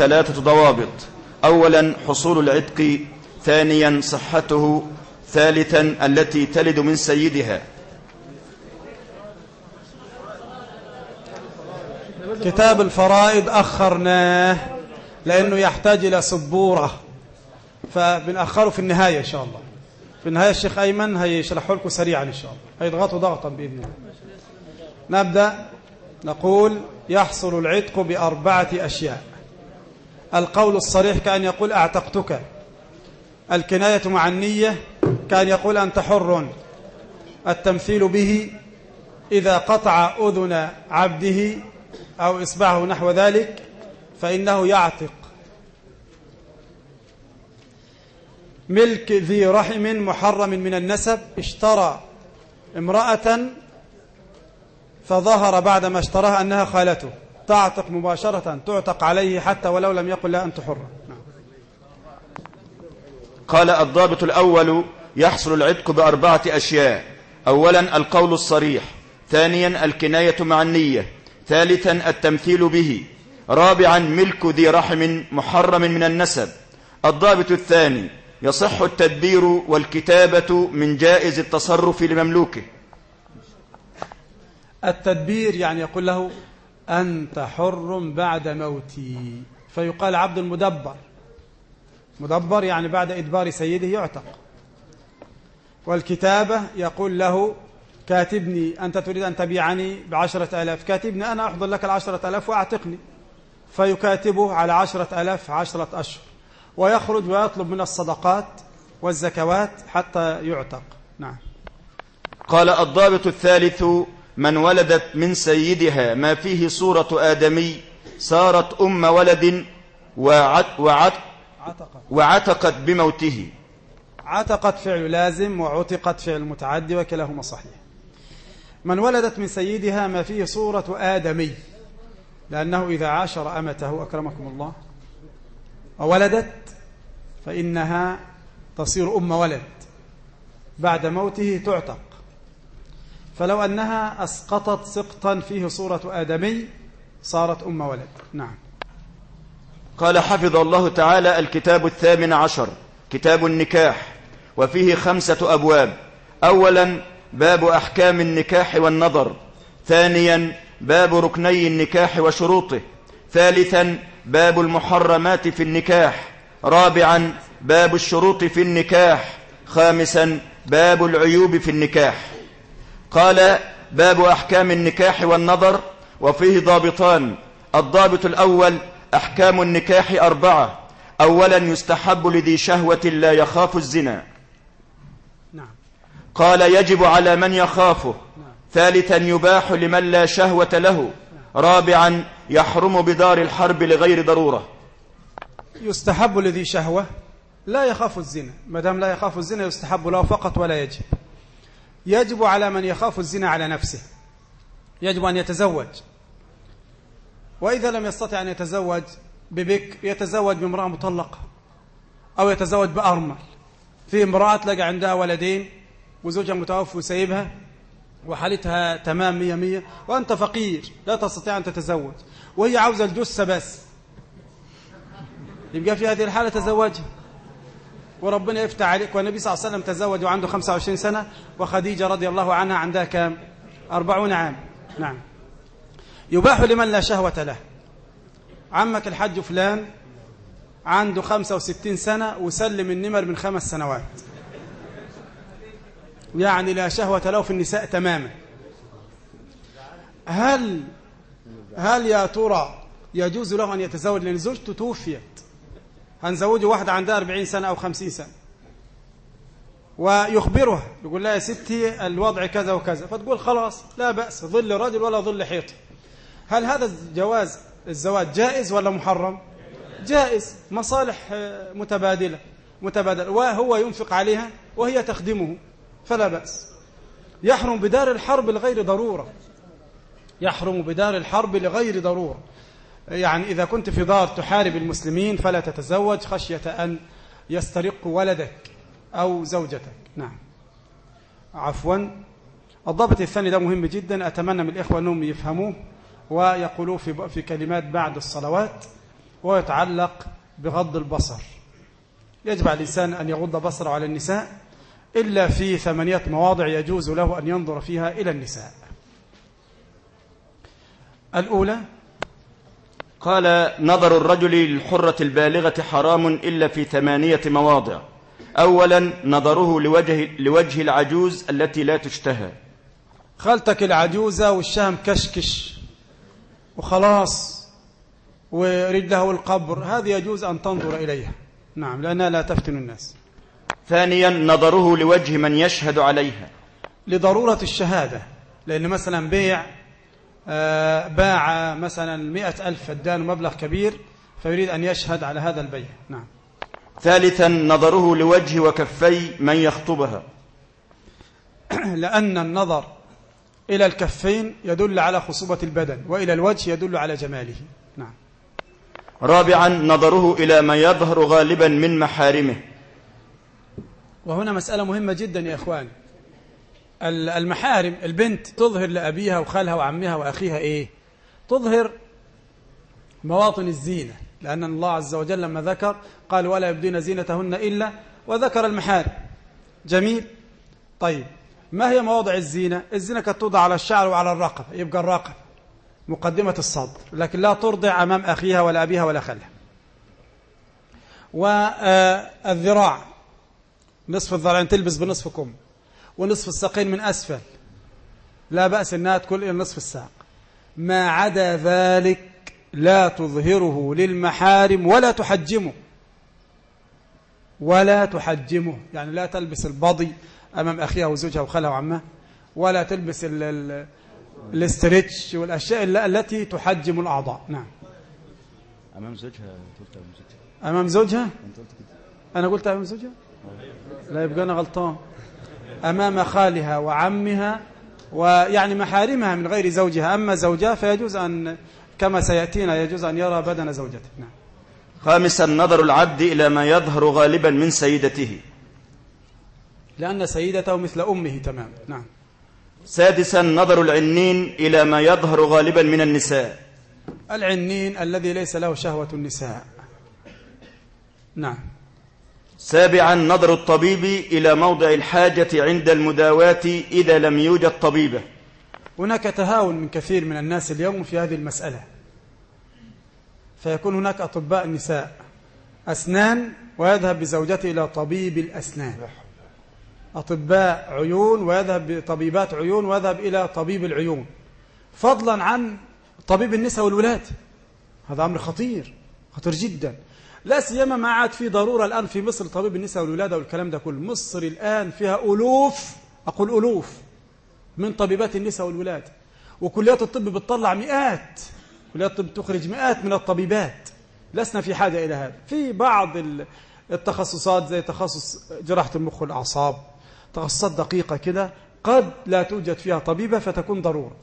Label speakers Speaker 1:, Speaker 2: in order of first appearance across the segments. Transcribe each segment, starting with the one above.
Speaker 1: ثلاثة ضوابط. أولا حصول العتق ثانيا صحته ثالثا التي تلد من سيدها.
Speaker 2: كتاب الفرائض أخرناه لأنه يحتاج إلى سبورة. فبنأخره في النهاية إن شاء الله. في النهاية الشيخ أيمن هيشرحه لكم سريعا إن شاء الله. هيضغطوا ضغطا بإذن الله. نبدأ. نقول يحصل العتق بأربعة أشياء. القول الصريح كأن يقول أعتقتك. الكناية مع النية كأن يقول أنت حر. التمثيل به إذا قطع أذن عبده أو إصبعه نحو ذلك فإنه يعتق. ملك ذي رحم محرم من النسب اشترى امرأة فظهر بعدما اشتراها أنها خالته. تعتق مباشرة تعتق عليه حتى ولو لم يقل لا أنت حرة نعم.
Speaker 1: قال الضابط الأول يحصل العتق بأربعة أشياء. أولا القول الصريح ثانيا الكناية مع النية ثالثا التمثيل به رابعا ملك ذي رحم محرم من النسب. الضابط الثاني يصح التدبير والكتابة من جائز التصرف لمملوكه.
Speaker 2: التدبير يعني يقول له أنت حر بعد موتي. فيقال عبد المدبر. مدبر يعني بعد إدبار سيده يعتق. والكتابة يقول له كاتبني أنت تريد أن تبيعني بعشرة ألاف. كاتبني أنا أحضر لك العشرة ألاف وأعتقني. فيكاتبه على عشرة ألاف عشرة أشهر. ويخرج ويطلب من الصدقات والزكوات حتى يعتق. نعم.
Speaker 1: قال الضابط الثالث من ولدت من سيدها ما فيه صورة آدمي صارت أم ولد وعت وعت وعتقت بموته.
Speaker 2: عتقت فعل لازم وعتقت فعل متعدي وكلاهما صحيح. من ولدت من سيدها ما فيه صورة آدمي لأنه إذا عاشر أمته أكرمكم الله وولدت فإنها تصير أم ولد. بعد موته تعتق. فلو أنها أسقطت سقطا فيه صورة آدمي صارت أم ولد. نعم.
Speaker 1: قال حفظ الله تعالى الكتاب الثامن عشر كتاب النكاح وفيه خمسة أبواب. أولا باب أحكام النكاح والنظر. ثانيا باب ركني النكاح وشروطه. ثالثا باب المحرمات في النكاح. رابعا باب الشروط في النكاح. خامسا باب العيوب في النكاح. قال باب أحكام النكاح والنظر وفيه ضابطان. الضابط الأول أحكام النكاح أربعة. أولا يستحب لذي شهوة لا يخاف الزنا.
Speaker 2: نعم.
Speaker 1: قال يجب على من يخافه. ثالثا يباح لمن لا شهوة له. رابعا يحرم بدار الحرب لغير ضرورة.
Speaker 2: يستحب لذي شهوة لا يخاف الزنا. ما دام لا يخاف الزنا يستحب له فقط ولا يجب. يجب على من يخاف الزنا على نفسه. يجب أن يتزوج. وإذا لم يستطع أن يتزوج ببك يتزوج بامرأة مطلقة أو يتزوج بأرمل. في امرأة تلاقي عندها ولدين وزوجها متوفى وسيبها وحالتها تمام مية مية وأنت فقير لا تستطيع أن تتزوج. وهي عاوزة الجثة بس. يبقى في هذه الحالة تزوجها. وربنا يفتح عليك. والنبي صلى الله عليه وسلم تزوج وعنده 25 سنة وخديجة رضي الله عنها عندها كام؟ 40 عام. نعم. يباح لمن لا شهوة له. عمك الحج فلان عنده 65 سنة وسلم النمر من خمس سنوات. يعني لا شهوة له في النساء تماما. هل هل يا ترى يجوز له أن يتزوج؟ لأن زوجته توفيت. هنزوجه واحدة عندها 40 سنة أو 50 سنة. ويخبرها يقول لها يا ستي الوضع كذا وكذا. فتقول خلاص لا بأس ظل رجل ولا ظل حيط. هل هذا الجواز الزواج جائز ولا محرم؟ جائز. مصالح متبادلة متبادلة. وهو ينفق عليها وهي تخدمه فلا بأس. يحرم بدار الحرب لغير ضرورة. يحرم بدار الحرب لغير ضرورة. يعني إذا كنت في دار تحارب المسلمين فلا تتزوج خشية أن يسترق ولدك أو زوجتك. نعم. عفوا. الضابط الثاني ده مهم جدا أتمنى من الإخوة أنهم يفهموه ويقولوه في, في كلمات بعد الصلوات وهو يتعلق بغض البصر. يجب على الإنسان أن يغض بصره على النساء إلا في ثمانية مواضع يجوز له أن ينظر فيها إلى النساء. الأولى
Speaker 1: قال نظر الرجل للحرة البالغة حرام إلا في ثمانية مواضع. أولا نظره لوجه, لوجه العجوز التي لا تشتهى.
Speaker 2: خالتك العجوزة والشهم كشكش وخلاص ورجله والقبر هذه يجوز أن تنظر إليها. نعم لأنها لا تفتن الناس.
Speaker 1: ثانيا نظره لوجه من يشهد عليها.
Speaker 2: لضرورة الشهادة لأن مثلا بيع باع مثلا مئة ألف فدان مبلغ كبير فيريد أن يشهد على هذا البيع. نعم.
Speaker 1: ثالثا نظره لوجه وكفي من يخطبها.
Speaker 2: لأن النظر إلى الكفين يدل على خصوبة البدن وإلى الوجه يدل على جماله. نعم.
Speaker 1: رابعا نظره إلى ما يظهر غالبا من محارمه.
Speaker 2: وهنا مسألة مهمة جدا يا إخوان. المحارم البنت تظهر لأبيها وخالها وعمها وأخيها إيه؟ تظهر مواطن الزينة لأن الله عز وجل لما ذكر قال ولا يبدين زينتهن إلا وذكر المحارم. جميل؟ طيب ما هي مواضع الزينة؟ الزينة توضع على الشعر وعلى الرقبة يبقى الرقبة مقدمة الصدر لكن لا ترضع أمام أخيها ولا أبيها ولا خلها والذراع نصف الذراعين تلبس بنصف كم ونصف الساقين من أسفل. لا بأس أنها تكون إلى نصف الساق. ما عدا ذلك لا تظهره للمحارم ولا تحجمه. ولا تحجمه. يعني لا تلبس البضي أمام أخيها وزوجها وخالها وعمها ولا تلبس الاسترتش والأشياء التي تحجم الأعضاء. نعم.
Speaker 1: أمام زوجها
Speaker 2: أمام زوجها. أمام زوجها؟ أنا قلت أمام زوجها؟ لا يبقى أنا غلطان. أمام خالها وعمها ويعني محارمها من غير زوجها. أما زوجها فيجوز أن كما سيأتينا يجوز أن يرى بدن زوجته. نعم.
Speaker 1: خامسا نظر العبد إلى ما يظهر غالبا من سيدته.
Speaker 2: لأن سيدته مثل أمه تمام نعم.
Speaker 1: سادسا نظر العنين إلى ما يظهر غالبا من النساء.
Speaker 2: العنين الذي ليس له شهوة النساء. نعم.
Speaker 1: سابعا نظر الطبيب إلى موضع الحاجة عند المداواة إذا لم يوجد طبيبة.
Speaker 2: هناك تهاون من كثير من الناس اليوم في هذه المسألة. فيكون هناك أطباء نساء أسنان ويذهب بزوجته إلى طبيب الأسنان. أطباء عيون ويذهب بطبيبات عيون ويذهب إلى طبيب العيون. فضلا عن طبيب النساء والولاد. هذا أمر خطير خطير جدا. لا سيما ما عاد في ضرورة الآن في مصر طبيب النساء والولادة والكلام ده كله. مصر الآن فيها ألوف أقول ألوف من طبيبات النساء والولادة وكليات الطب بتطلع مئات كليات الطب تخرج مئات من الطبيبات. لسنا في حاجة إلى هذا. في بعض التخصصات زي تخصص جراحة المخ والأعصاب تخصصات دقيقة كده قد لا توجد فيها طبيبة فتكون ضرورة.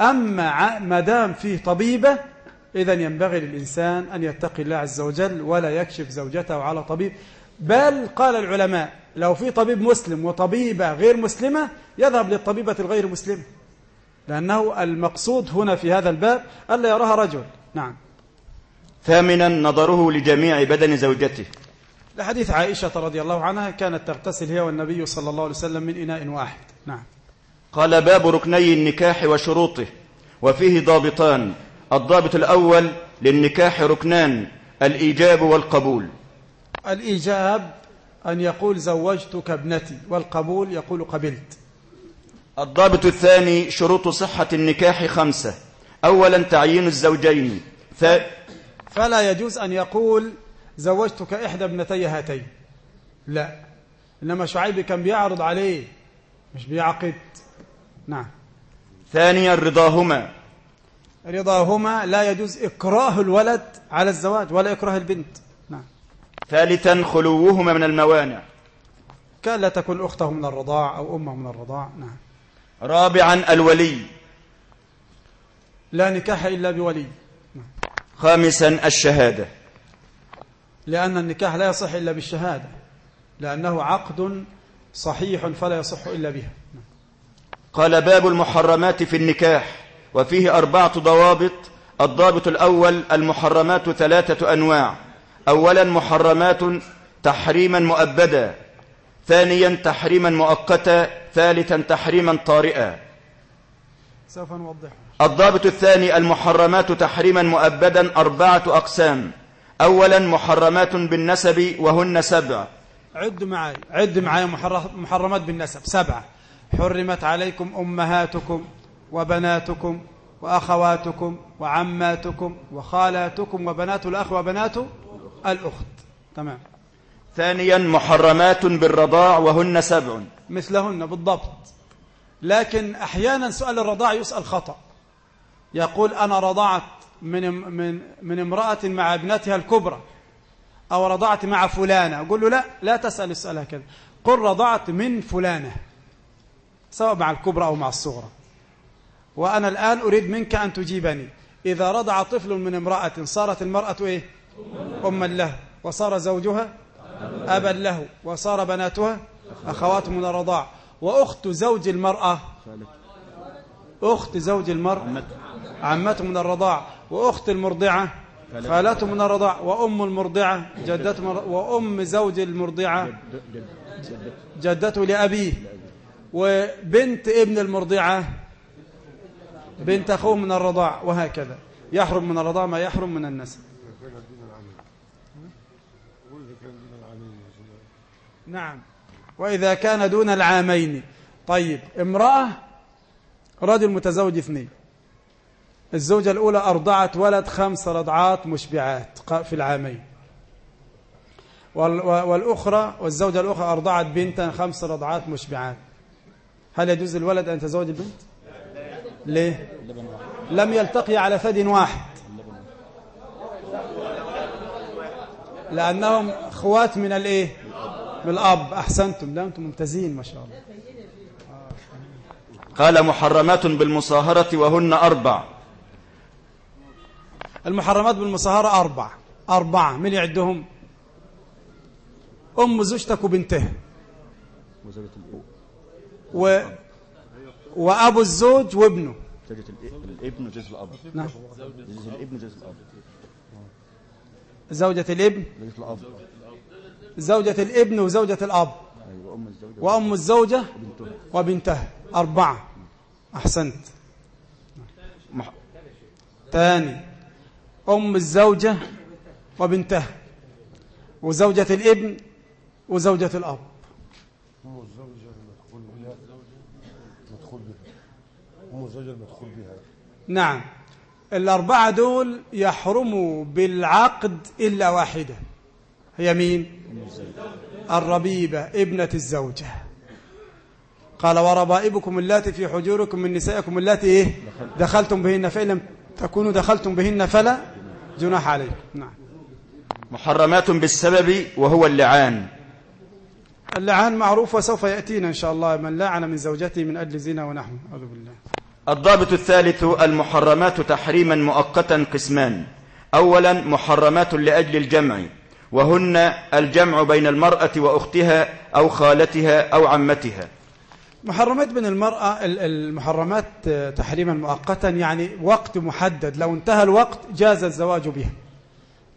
Speaker 2: أما ما دام فيه طبيبة إذا ينبغي للإنسان أن يتقي الله عز وجل ولا يكشف زوجته على طبيب. بل قال العلماء لو في طبيب مسلم وطبيبة غير مسلمة يذهب للطبيبة الغير مسلمة. لأنه المقصود هنا في هذا الباب ألا يراها رجل. نعم.
Speaker 1: ثامنا نظره لجميع بدن زوجته.
Speaker 2: لحديث عائشة رضي الله عنها كانت تغتسل هي والنبي صلى الله عليه وسلم من إناء واحد. نعم.
Speaker 1: قال باب ركني النكاح وشروطه وفيه ضابطان. الضابط الأول للنكاح ركنان الإيجاب والقبول.
Speaker 2: الإيجاب أن يقول زوجتك ابنتي والقبول يقول قبلت.
Speaker 1: الضابط الثاني شروط صحة النكاح خمسة. أولا تعيين الزوجين. ف...
Speaker 2: فلا يجوز أن يقول زوجتك إحدى ابنتي هاتين. لا. إنما شعيب كان بيعرض عليه مش بيعقد. نعم.
Speaker 1: ثانيا رضاهما.
Speaker 2: رضاهما لا يجوز إكراه الولد على الزواج ولا إكراه البنت. نعم.
Speaker 1: ثالثا خلوهما من الموانع.
Speaker 2: كان لا تكون أخته من الرضاع أو أمه من الرضاع. نعم.
Speaker 1: رابعا الولي.
Speaker 2: لا نكاح إلا بولي. نعم.
Speaker 1: خامسا الشهادة.
Speaker 2: لأن النكاح لا يصح إلا بالشهادة. لأنه عقد صحيح فلا يصح إلا بها.
Speaker 1: قال باب المحرمات في النكاح. وفيه أربعة ضوابط. الضابط الأول المحرمات ثلاثة أنواع. أولا محرمات تحريما مؤبدا. ثانيا تحريما مؤقتا. ثالثا تحريما طارئا.
Speaker 2: سوف نوضح
Speaker 1: الضابط الثاني المحرمات تحريما مؤبدا. أربعة أقسام. أولا محرمات بالنسب وهن سبع.
Speaker 2: عد معي عد معي محر- محرمات بالنسب. سبعة. حرمت عليكم أمهاتكم. وبناتكم وأخواتكم وعماتكم وخالاتكم وبنات الأخ وبنات الأخت. تمام.
Speaker 1: ثانيا محرمات بالرضاع وهن سبع.
Speaker 2: مثلهن بالضبط. لكن أحيانا سؤال الرضاع يسأل خطأ. يقول أنا رضعت من من من امرأة مع ابنتها الكبرى أو رضعت مع فلانة. أقول له لا لا تسأل السؤال هكذا. قل رضعت من فلانة سواء مع الكبرى أو مع الصغرى. وأنا الآن أريد منك أن تجيبني. إذا رضع طفل من امرأة صارت المرأة إيه؟ أما له. وصار زوجها أبا له. وصار بناتها أخوات من الرضاع. وأخت زوج المرأة أخت زوج المرأة عمته من الرضاع. وأخت المرضعة خالته من الرضاع. وأم المرضعة جدته وأم زوج المرضعة جدته لأبيه. وبنت ابن المرضعة بنت أخوه من الرضاع وهكذا. يحرم من الرضاع ما يحرم من النسب. نعم. وإذا كان دون العامين. طيب امرأة رجل متزوج اثنين. الزوجة الأولى أرضعت ولد خمس رضعات مشبعات في العامين. وال- والأخرى والزوجة الأخرى أرضعت بنتا خمس رضعات مشبعات. هل يجوز الولد أن يتزوج البنت؟ ليه؟ لم يلتقي على ثد واحد. لأنهم أخوات من الإيه؟ من الأب. أحسنتم. لا أنتم ممتازين ما شاء الله.
Speaker 1: قال محرمات بالمصاهرة وهن أربع.
Speaker 2: المحرمات بالمصاهرة أربع. أربعة. من يعدهم؟ أم زوجتك وبنتها. و... وأبو الزوج وابنه.
Speaker 1: زوجة الابن وجوز الأب.
Speaker 2: نعم.
Speaker 1: زوجة الابن وجوز الأب.
Speaker 2: زوجة الابن.
Speaker 1: زوجة الأب.
Speaker 2: زوجة الابن وزوجة الأب.
Speaker 1: أيوة أم الزوجة
Speaker 2: وأم الزوجة
Speaker 1: وبنتها
Speaker 2: وبنتها. أربعة. أحسنت.
Speaker 1: مح...
Speaker 2: تاني أم الزوجة وبنتها. وزوجة الابن وزوجة الأب
Speaker 3: أم الزوجة المدخول بها مدخول بها أم الزوجة المدخول بها
Speaker 2: نعم. الأربعة دول يحرموا بالعقد إلا واحدة. هي مين؟ الربيبة ابنة الزوجة. قال وربائبكم اللاتي في حجوركم من نسائكم اللاتي إيه؟ دخلتم بهن فإن لم تكونوا دخلتم بهن فلا جناح عليكم. نعم.
Speaker 1: محرمات بالسبب وهو اللعان.
Speaker 2: اللعان معروف وسوف يأتينا إن شاء الله من لعن من زوجته من أجل زنا ونحو. أعوذ بالله.
Speaker 1: الضابط الثالث المحرمات تحريما مؤقتا قسمان. أولا محرمات لأجل الجمع وهن الجمع بين المرأة وأختها أو خالتها أو عمتها.
Speaker 2: محرمات بين المرأة ال- المحرمات آه، تحريما مؤقتا يعني وقت محدد. لو انتهى الوقت جاز الزواج بها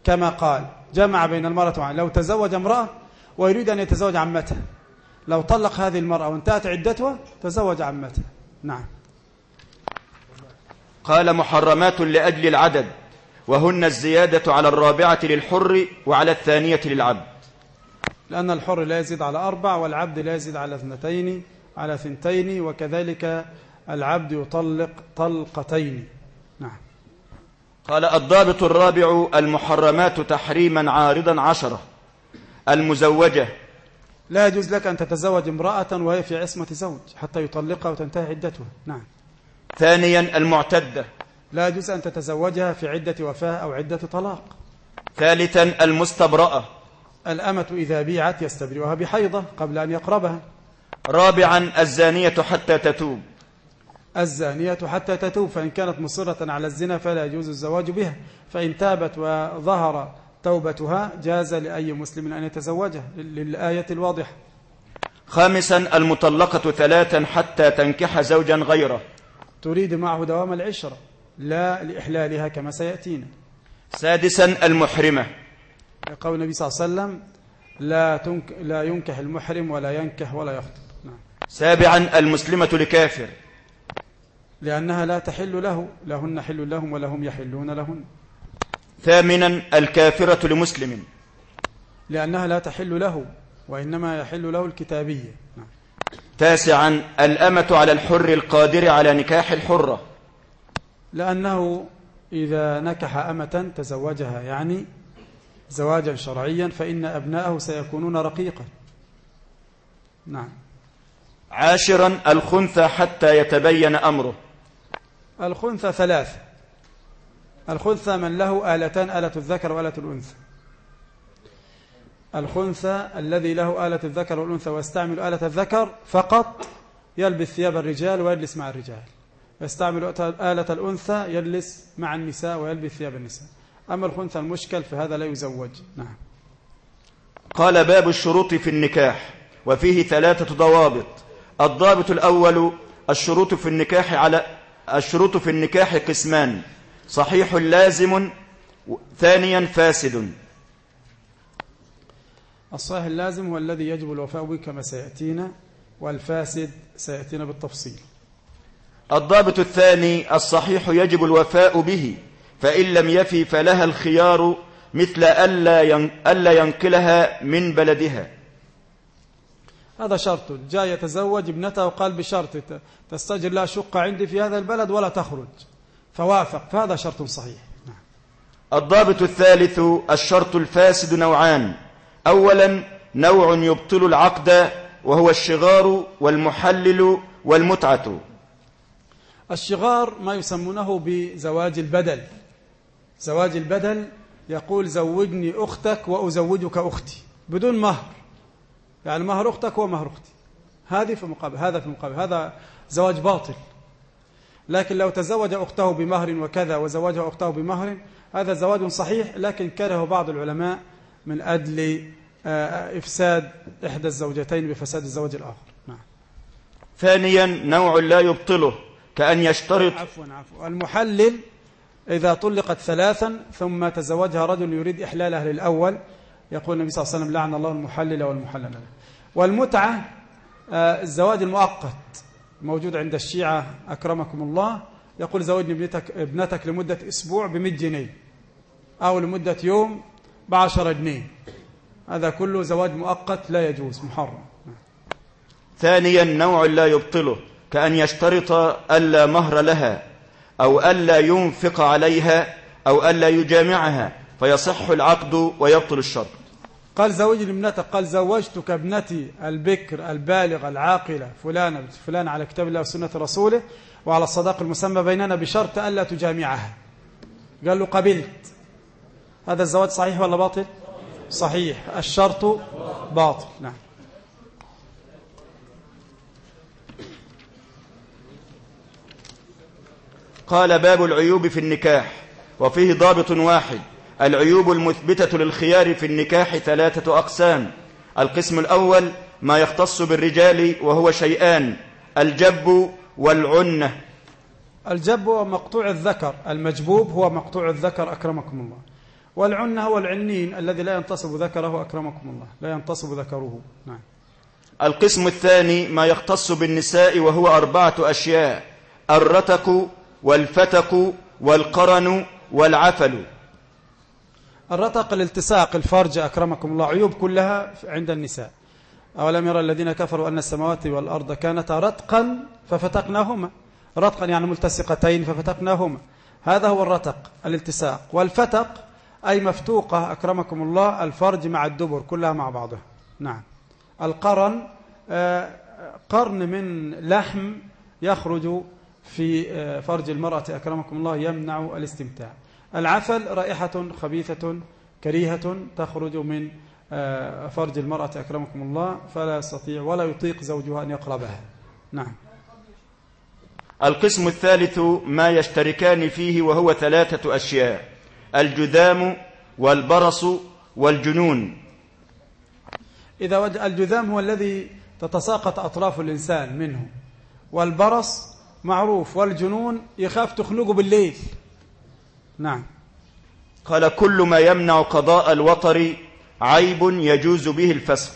Speaker 2: كما قال جمع بين المرأة وعن لو تزوج امرأة ويريد أن يتزوج عمتها. لو طلق هذه المرأة وانتهت عدتها تزوج عمتها. نعم.
Speaker 1: قال محرمات لأجل العدد وهن الزيادة على الرابعة للحر وعلى الثانية للعبد.
Speaker 2: لأن الحر لا يزيد على أربع والعبد لا يزيد على اثنتين على ثنتين وكذلك العبد يطلق طلقتين. نعم.
Speaker 1: قال الضابط الرابع المحرمات تحريما عارضا عشرة. المزوجة
Speaker 2: لا يجوز لك أن تتزوج امرأة وهي في عصمة زوج حتى يطلقها وتنتهي عدتها. نعم.
Speaker 1: ثانيا المعتدة.
Speaker 2: لا يجوز أن تتزوجها في عدة وفاة أو عدة طلاق.
Speaker 1: ثالثا المستبرأة.
Speaker 2: الأمة إذا بيعت يستبرئها بحيضة قبل أن يقربها.
Speaker 1: رابعا الزانية حتى تتوب.
Speaker 2: الزانية حتى تتوب فإن كانت مصرة على الزنا فلا يجوز الزواج بها. فإن تابت وظهر توبتها جاز لأي مسلم أن يتزوجها للآية الواضحة.
Speaker 1: خامسا المطلقة ثلاثا حتى تنكح زوجا غيره.
Speaker 2: تريد معه دوام العشرة لا لإحلالها كما سيأتينا.
Speaker 1: سادسا المحرمة.
Speaker 2: قول النبي صلى الله عليه وسلم لا, تنك لا ينكح المحرم ولا ينكح ولا يخطب. نعم.
Speaker 1: سابعا المسلمة لكافر.
Speaker 2: لأنها لا تحل له لهن حل لهم ولا هم يحلون لهن.
Speaker 1: ثامنا الكافرة لمسلم.
Speaker 2: لأنها لا تحل له وإنما يحل له الكتابية. نعم.
Speaker 1: تاسعا الأمة على الحر القادر على نكاح الحرة.
Speaker 2: لأنه إذا نكح أمة تزوجها يعني زواجا شرعيا فإن أبناءه سيكونون رقيقا. نعم.
Speaker 1: عاشرا الخنثى حتى يتبين أمره.
Speaker 2: الخنثى ثلاثة الخنثى من له آلتان آلة الذكر وآلة الأنثى. الخنثى الذي له آلة الذكر والأنثى ويستعمل آلة الذكر فقط يلبس ثياب الرجال ويجلس مع الرجال. يستعمل آلة الأنثى يجلس مع النساء ويلبس ثياب النساء. أما الخنثى المشكل فهذا لا يزوج. نعم.
Speaker 1: قال باب الشروط في النكاح وفيه ثلاثة ضوابط. الضابط الأول الشروط في النكاح على الشروط في النكاح قسمان صحيح لازم ثانيا فاسد.
Speaker 2: الصحيح اللازم هو الذي يجب الوفاء به كما سيأتينا والفاسد سيأتينا بالتفصيل.
Speaker 1: الضابط الثاني الصحيح يجب الوفاء به فإن لم يفي فلها الخيار مثل ألا ينقلها من بلدها.
Speaker 2: هذا شرط. جاء يتزوج ابنته وقال بشرط تستجر لها شقة عندي في هذا البلد ولا تخرج. فوافق. فهذا شرط صحيح. نعم.
Speaker 1: الضابط الثالث الشرط الفاسد نوعان. أولا نوع يبطل العقد وهو الشغار والمحلل والمتعة.
Speaker 2: الشغار ما يسمونه بزواج البدل. زواج البدل يقول زوجني أختك وأزوجك أختي بدون مهر. يعني مهر أختك هو مهر أختي. هذه في مقابل هذا في مقابل هذا زواج باطل. لكن لو تزوج أخته بمهر وكذا وزوجها أخته بمهر هذا زواج صحيح لكن كره بعض العلماء من أجل آه، إفساد إحدى الزوجتين بفساد الزوج الآخر. نعم.
Speaker 1: ثانيا نوع لا يبطله كأن يشترط.
Speaker 2: عفوا عفوا. المحلل إذا طلقت ثلاثا ثم تزوجها رجل يريد إحلالها للأول يقول النبي صلى الله عليه وسلم لعن الله المحلل والمحلل. والمتعة آه، الزواج المؤقت موجود عند الشيعة أكرمكم الله. يقول زوجني ابنتك, ابنتك لمدة أسبوع بمئة جنيه أو لمدة يوم بعشرة جنيه. هذا كله زواج مؤقت لا يجوز محرم.
Speaker 1: ثانيا نوع لا يبطله كأن يشترط ألا مهر لها أو ألا ينفق عليها أو ألا يجامعها فيصح العقد ويبطل الشرط.
Speaker 2: قال زوجني ابنتك قال زوجتك ابنتي البكر البالغ العاقلة فلانة فلان على كتاب الله وسنة رسوله وعلى الصداق المسمى بيننا بشرط ألا تجامعها. قال له قبلت. هذا الزواج صحيح ولا باطل؟ صحيح. الشرط باطل. نعم.
Speaker 1: قال باب العيوب في النكاح وفيه ضابط واحد. العيوب المثبتة للخيار في النكاح ثلاثة أقسام. القسم الأول ما يختص بالرجال وهو شيئان الجب والعنة.
Speaker 2: الجب هو مقطوع الذكر المجبوب هو مقطوع الذكر أكرمكم الله. والعنة هو العنين الذي لا ينتصب ذكره أكرمكم الله. لا ينتصب ذكره. نعم.
Speaker 1: القسم الثاني ما يختص بالنساء وهو أربعة أشياء الرتك والفتك والقرن والعفل.
Speaker 2: الرتق الالتصاق الفرج أكرمكم الله. عيوب كلها عند النساء. أولم يرى الذين كفروا أن السماوات والأرض كانتا رتقا ففتقناهما. رتقا يعني ملتصقتين ففتقناهما. هذا هو الرتق الالتصاق والفتق أي مفتوقة أكرمكم الله الفرج مع الدبر كلها مع بعضها. نعم. القرن آه، قرن من لحم يخرج في آه، فرج المرأة أكرمكم الله يمنع الاستمتاع. العفل رائحة خبيثة كريهة تخرج من آه، فرج المرأة أكرمكم الله فلا يستطيع ولا يطيق زوجها أن يقربها. نعم.
Speaker 1: القسم الثالث ما يشتركان فيه وهو ثلاثة أشياء. الجذام والبرص والجنون.
Speaker 2: إذا الجذام هو الذي تتساقط أطراف الإنسان منه. والبرص معروف والجنون يخاف تخنقه بالليل. نعم.
Speaker 1: قال كل ما يمنع قضاء الوطر عيب يجوز به الفسخ.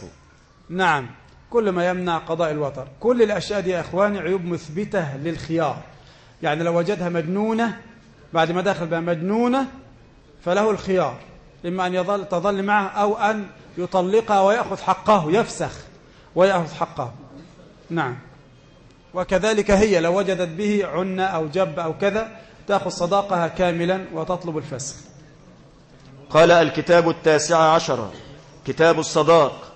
Speaker 2: نعم. كل ما يمنع قضاء الوطر. كل الأشياء دي يا أخواني عيوب مثبتة للخيار. يعني لو وجدها مجنونة بعد ما دخل بها مجنونة فله الخيار إما أن يظل تظل معه أو أن يطلقها ويأخذ حقه يفسخ ويأخذ حقه. نعم. وكذلك هي لو وجدت به عنة أو جب أو كذا تأخذ صداقها كاملا وتطلب الفسخ.
Speaker 1: قال الكتاب التاسع عشر كتاب الصداق.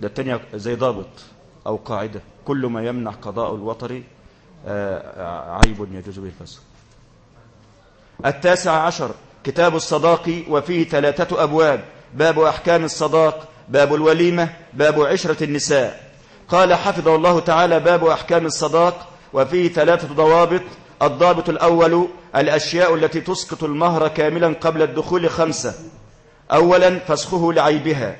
Speaker 1: ده التانية زي ضابط أو قاعدة. كل ما يمنع قضاء الوطر آه، عيب يجوز به الفسخ. التاسع عشر كتاب الصداق وفيه ثلاثة أبواب باب أحكام الصداق باب الوليمة باب عشرة النساء. قال حفظه الله تعالى باب أحكام الصداق وفيه ثلاثة ضوابط. الضابط الأول الأشياء التي تسقط المهر كاملا قبل الدخول خمسة. أولا فسخه لعيبها.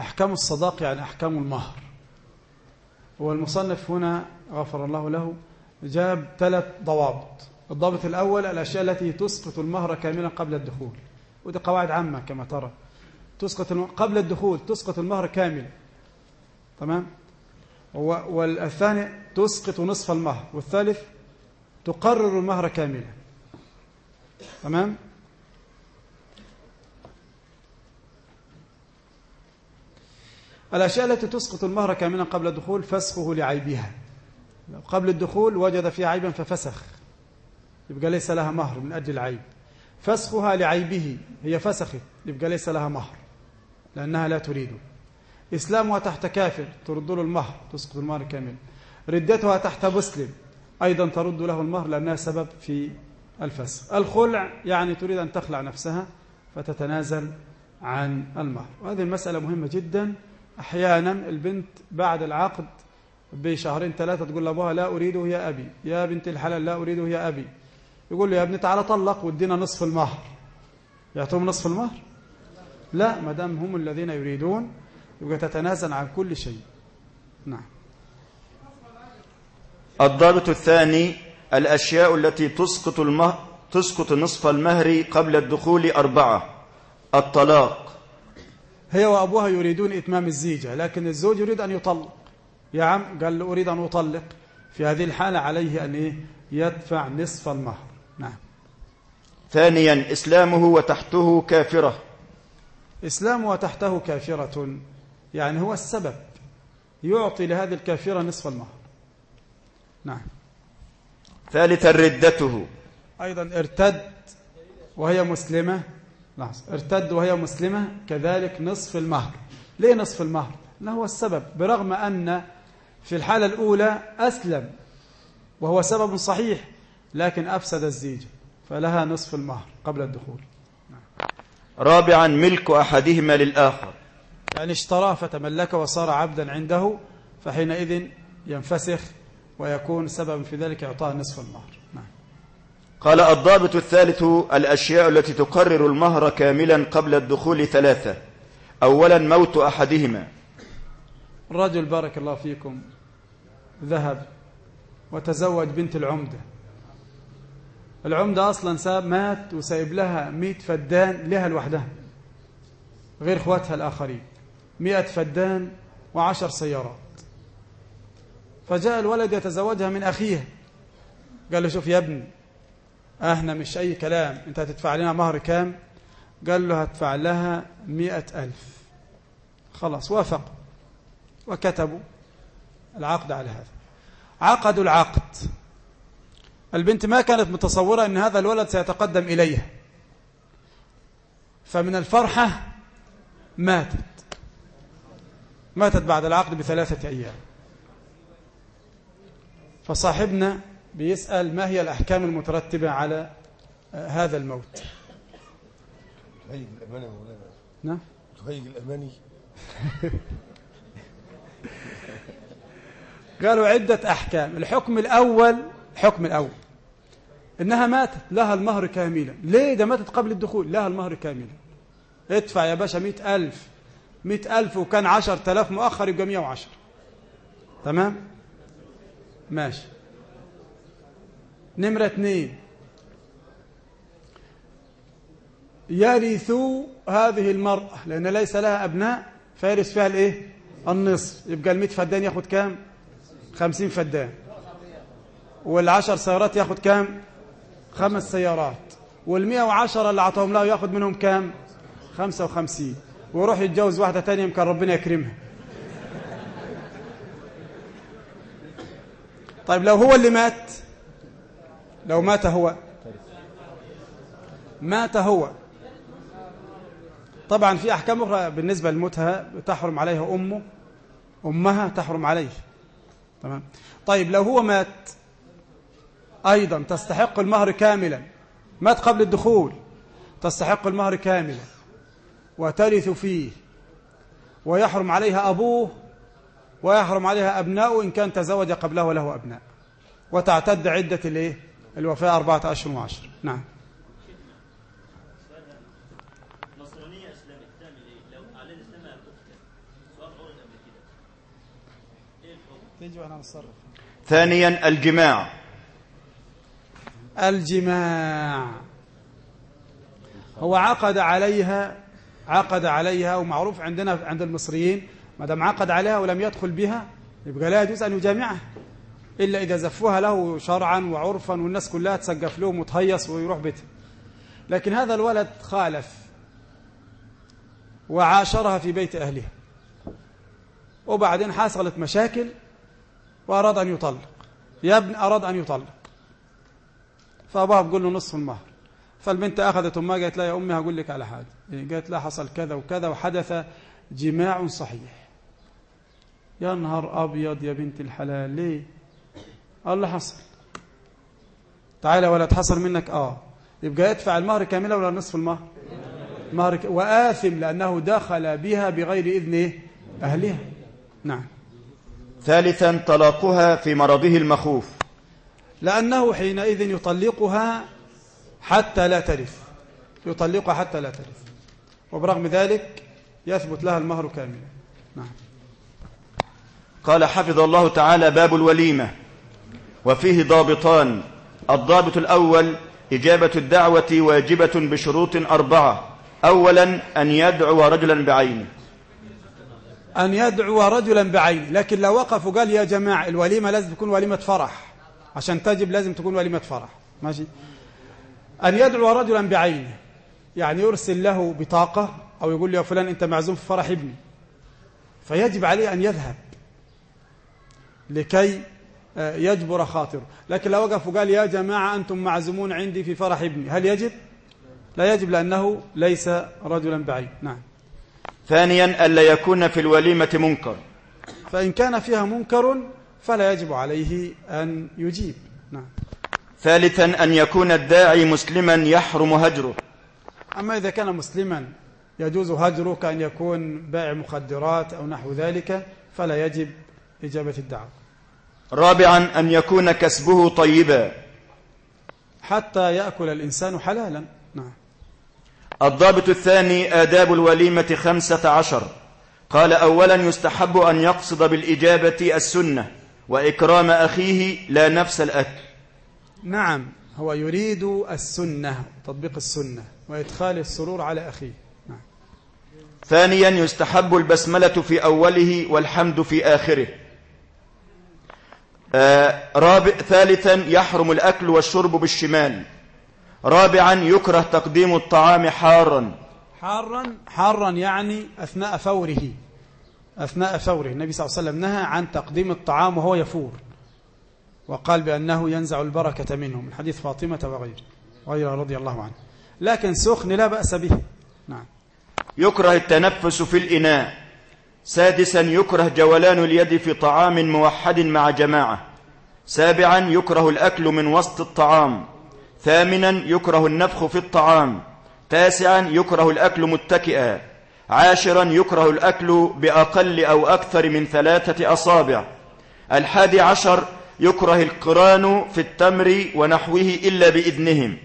Speaker 2: أحكام الصداق يعني أحكام المهر. والمصنف هنا غفر الله له جاب ثلاث ضوابط. الضابط الأول الأشياء التي تسقط المهر كاملا قبل الدخول. ودي قواعد عامة كما ترى. تسقط. قبل الدخول تسقط المهر كاملا. تمام. والثاني تسقط نصف المهر. والثالث تقرر المهر كاملا. تمام؟ الأشياء التي تسقط المهر كاملا قبل الدخول فسخه لعيبها. لو قبل الدخول وجد فيها عيبا ففسخ. يبقى ليس لها مهر من أجل العيب. فسخها لعيبه هي فسخت يبقى ليس لها مهر لأنها لا تريده. إسلامها تحت كافر ترد له المهر تسقط المهر كاملا ردتها تحت مسلم أيضا ترد له المهر لأنها سبب في الفسخ. الخلع يعني تريد أن تخلع نفسها فتتنازل عن المهر. وهذه المسألة مهمة جدا. أحيانا البنت بعد العقد بشهرين ثلاثة تقول لأبوها لا أريده يا أبي يا بنت الحلال لا أريده يا أبي. يقول له يا ابني تعالى طلق وادينا نصف المهر. يعطوهم نصف المهر؟ لا ما دام هم الذين يريدون يبقى تتنازل عن كل شيء. نعم.
Speaker 1: الضابط الثاني الأشياء التي تسقط المهر تسقط نصف المهر قبل الدخول أربعة. الطلاق.
Speaker 2: هي وأبوها يريدون إتمام الزيجة لكن الزوج يريد أن يطلق. يا عم قال له أريد أن أطلق. في هذه الحالة عليه أن إيه؟ يدفع نصف المهر. نعم.
Speaker 1: ثانيا إسلامه وتحته كافرة.
Speaker 2: إسلام وتحته كافرة. يعني هو السبب. يعطي لهذه الكافرة نصف المهر. نعم.
Speaker 1: ثالثا ردته.
Speaker 2: أيضا ارتد وهي مسلمة. لحظة. ارتد وهي مسلمة كذلك نصف المهر. ليه نصف المهر؟ ما هو السبب. برغم أن في الحالة الأولى أسلم وهو سبب صحيح لكن أفسد الزيجة فلها نصف المهر قبل الدخول.
Speaker 1: رابعا ملك أحدهما للآخر.
Speaker 2: يعني اشتراه فتملك وصار عبدا عنده فحينئذ ينفسخ ويكون سببا في ذلك إعطاء نصف المهر. نعم.
Speaker 1: قال الضابط الثالث الأشياء التي تقرر المهر كاملا قبل الدخول ثلاثة. أولا موت أحدهما.
Speaker 2: الرجل بارك الله فيكم ذهب وتزوج بنت العمدة. العمدة أصلا ساب مات وسايب لها مئة فدان لها لوحدها غير إخواتها الآخرين. مئة فدان وعشر سيارات. فجاء الولد يتزوجها من أخيه. قال له شوف يا ابني إحنا مش أي كلام أنت هتدفع لنا مهر كام؟ قال له هدفع لها مئة ألف. خلاص وافق. وكتبوا العقد على هذا. عقدوا العقد. البنت ما كانت متصورة أن هذا الولد سيتقدم إليها فمن الفرحة ماتت. ماتت بعد العقد بثلاثة أيام. فصاحبنا بيسأل ما هي الأحكام المترتبة على هذا الموت؟
Speaker 3: تهيج الأماني يا مولانا.
Speaker 2: نعم؟
Speaker 3: تهيج الأماني.
Speaker 2: قالوا عدة أحكام. الحكم الأول الحكم الأول. إنها ماتت لها المهر كاملا. ليه؟ ده ماتت قبل الدخول لها المهر كاملا. ادفع يا باشا مئة ألف. مئة ألف وكان عشر تلاف مؤخر يبقى مئة وعشر. تمام؟ ماشي. نمرة اثنين. يرث هذه المرأة لأن ليس لها أبناء فيرث فيها الإيه؟ النصف يبقى المئة فدان ياخد كام؟ خمسين فدان. والعشر سيارات ياخد كام؟ خمس سيارات. والمئة وعشرة اللي عطاهم له ياخد منهم كام؟ خمسة وخمسين. ويروح يتجوز واحدة تانية يمكن ربنا يكرمها. طيب لو هو اللي مات لو مات هو؟ مات هو. طبعا في أحكام أخرى بالنسبة للموتها تحرم عليها أمه أمها تحرم عليه. تمام؟ طيب لو هو مات أيضا تستحق المهر كاملا. مات قبل الدخول تستحق المهر كاملا. وترث فيه. ويحرم عليها أبوه ويحرم عليها أبناؤه إن كان تزوج قبله وله أبناء. وتعتد عدة الإيه؟ الوفاة أربعة أشهر وعشر نعم
Speaker 4: نصرانية إسلامية تعمل إيه؟ لو أعلن إسلامها تقتل سؤال عرض قبل كده
Speaker 2: تيجي وأنا نتصرف.
Speaker 1: ثانيا الجماع.
Speaker 2: الجماع. هو عقد عليها عقد عليها ومعروف عندنا عند المصريين ما دام عقد عليها ولم يدخل بها يبقى لا يجوز أن يجامعها. إلا إذا زفوها له شرعا وعرفا والناس كلها تسقف لهم وتهيص ويروح بيته لكن هذا الولد خالف وعاشرها في بيت أهلها. وبعدين حصلت مشاكل وأراد أن يطلق. يا ابن أراد أن يطلق. فأبوها بيقول له نصف المهر. فالبنت أخذت أمها قالت لها يا أمي هقول لك على حاجة. قالت لها حصل كذا وكذا وحدث جماع صحيح. يا نهار أبيض يا بنت الحلال ليه؟ قال له حصل. تعالى ولا تحصل منك؟ آه. يبقى يدفع المهر كاملا ولا نصف المهر؟ مهر ك... وآثم لأنه دخل بها بغير إذن إيه؟ أهلها. نعم.
Speaker 1: ثالثا طلاقها في مرضه المخوف.
Speaker 2: لأنه حينئذ يطلقها حتى لا ترث. يطلقها حتى لا ترث. وبرغم ذلك يثبت لها المهر كاملا. نعم.
Speaker 1: قال حفظ الله تعالى باب الوليمة وفيه ضابطان. الضابط الأول إجابة الدعوة واجبة بشروط أربعة. أولا أن يدعو رجلا بعينه.
Speaker 2: أن يدعو رجلا بعينه. لكن لو وقف وقال يا جماعة الوليمة لازم تكون وليمة فرح. عشان تجب لازم تكون وليمة فرح. ماشي؟ أن يدعو رجلا بعينه. يعني يرسل له بطاقة أو يقول له يا فلان أنت معزوم في فرح ابني. فيجب عليه أن يذهب. لكي آه، يجبر خاطره. لكن لو وقف وقال يا جماعة أنتم معزومون عندي في فرح ابني. هل يجب؟ لا يجب لأنه ليس رجلا بعيد نعم.
Speaker 1: ثانيا ألا يكون في الوليمة منكر.
Speaker 2: فإن كان فيها منكر فلا يجب عليه أن يجيب. نعم.
Speaker 1: ثالثا أن يكون الداعي مسلما يحرم هجره.
Speaker 2: أما إذا كان مسلما يجوز هجره كأن يكون بائع مخدرات أو نحو ذلك فلا يجب إجابة الدعوة.
Speaker 1: رابعا أن يكون كسبه طيبا.
Speaker 2: حتى يأكل الإنسان حلالا.
Speaker 1: الضابط الثاني آداب الوليمة خمسة عشر. قال أولا يستحب أن يقصد بالإجابة السنة وإكرام أخيه لا نفس الأكل.
Speaker 2: نعم هو يريد السنة تطبيق السنة وإدخال السرور على أخيه. نعم.
Speaker 1: ثانيا يستحب البسملة في أوله والحمد في آخره. آه رابع ثالثا يحرم الأكل والشرب بالشمال. رابعا يكره تقديم الطعام حارا.
Speaker 2: حارا حارا يعني أثناء فوره. أثناء فوره. النبي صلى الله عليه وسلم نهى عن تقديم الطعام وهو يفور. وقال بأنه ينزع البركة منه من حديث فاطمة وغيره غيرها رضي الله عنه. لكن سخن لا بأس به. نعم.
Speaker 1: يكره التنفس في الإناء. سادسا يكره جولان اليد في طعام موحد مع جماعة. سابعا يكره الأكل من وسط الطعام. ثامنا يكره النفخ في الطعام. تاسعا يكره الأكل متكئا. عاشرا يكره الأكل بأقل أو أكثر من ثلاثة أصابع. الحادي عشر يكره القرآن في التمر ونحوه إلا بإذنهم.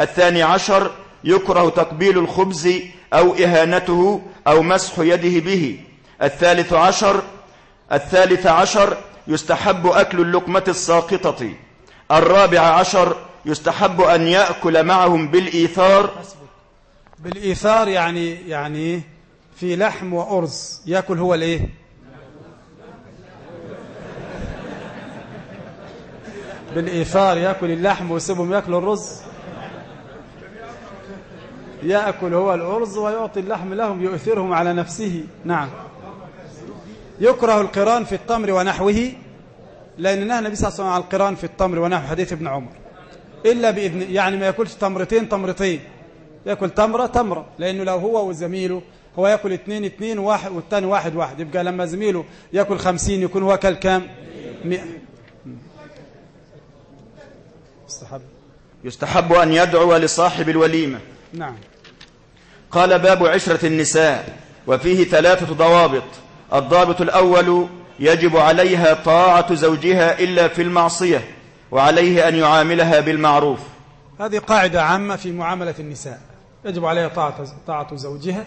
Speaker 1: الثاني عشر يكره تقبيل الخبز أو إهانته أو مسح يده به. الثالث عشر الثالث عشر يستحب أكل اللقمة الساقطة. الرابع عشر يستحب أن يأكل معهم بالإيثار.
Speaker 2: بالإيثار يعني يعني في لحم وأرز. يأكل هو الإيه؟ بالإيثار. يأكل اللحم ويسيبهم يأكلوا الرز. يأكل هو الأرز ويعطي اللحم لهم يؤثرهم على نفسه. نعم. يكره القران في التمر ونحوه لأن نهى النبي صلى الله عليه وسلم عن القران في التمر ونحو حديث ابن عمر. إلا بإذن يعني ما يأكلش تمرتين تمرتين. يأكل تمرة تمرة لأنه لو هو وزميله هو يأكل اتنين اتنين واحد والتاني واحد واحد. يبقى لما زميله يأكل خمسين يكون هو أكل كام؟ مئة. استحب
Speaker 1: يستحب أن يدعو لصاحب الوليمة.
Speaker 2: نعم.
Speaker 1: قال باب عشرة النساء وفيه ثلاثة ضوابط. الضابط الأول يجب عليها طاعة زوجها إلا في المعصية. وعليه أن يعاملها بالمعروف.
Speaker 2: هذه قاعدة عامة في معاملة النساء. يجب عليها طاعة, طاعة زوجها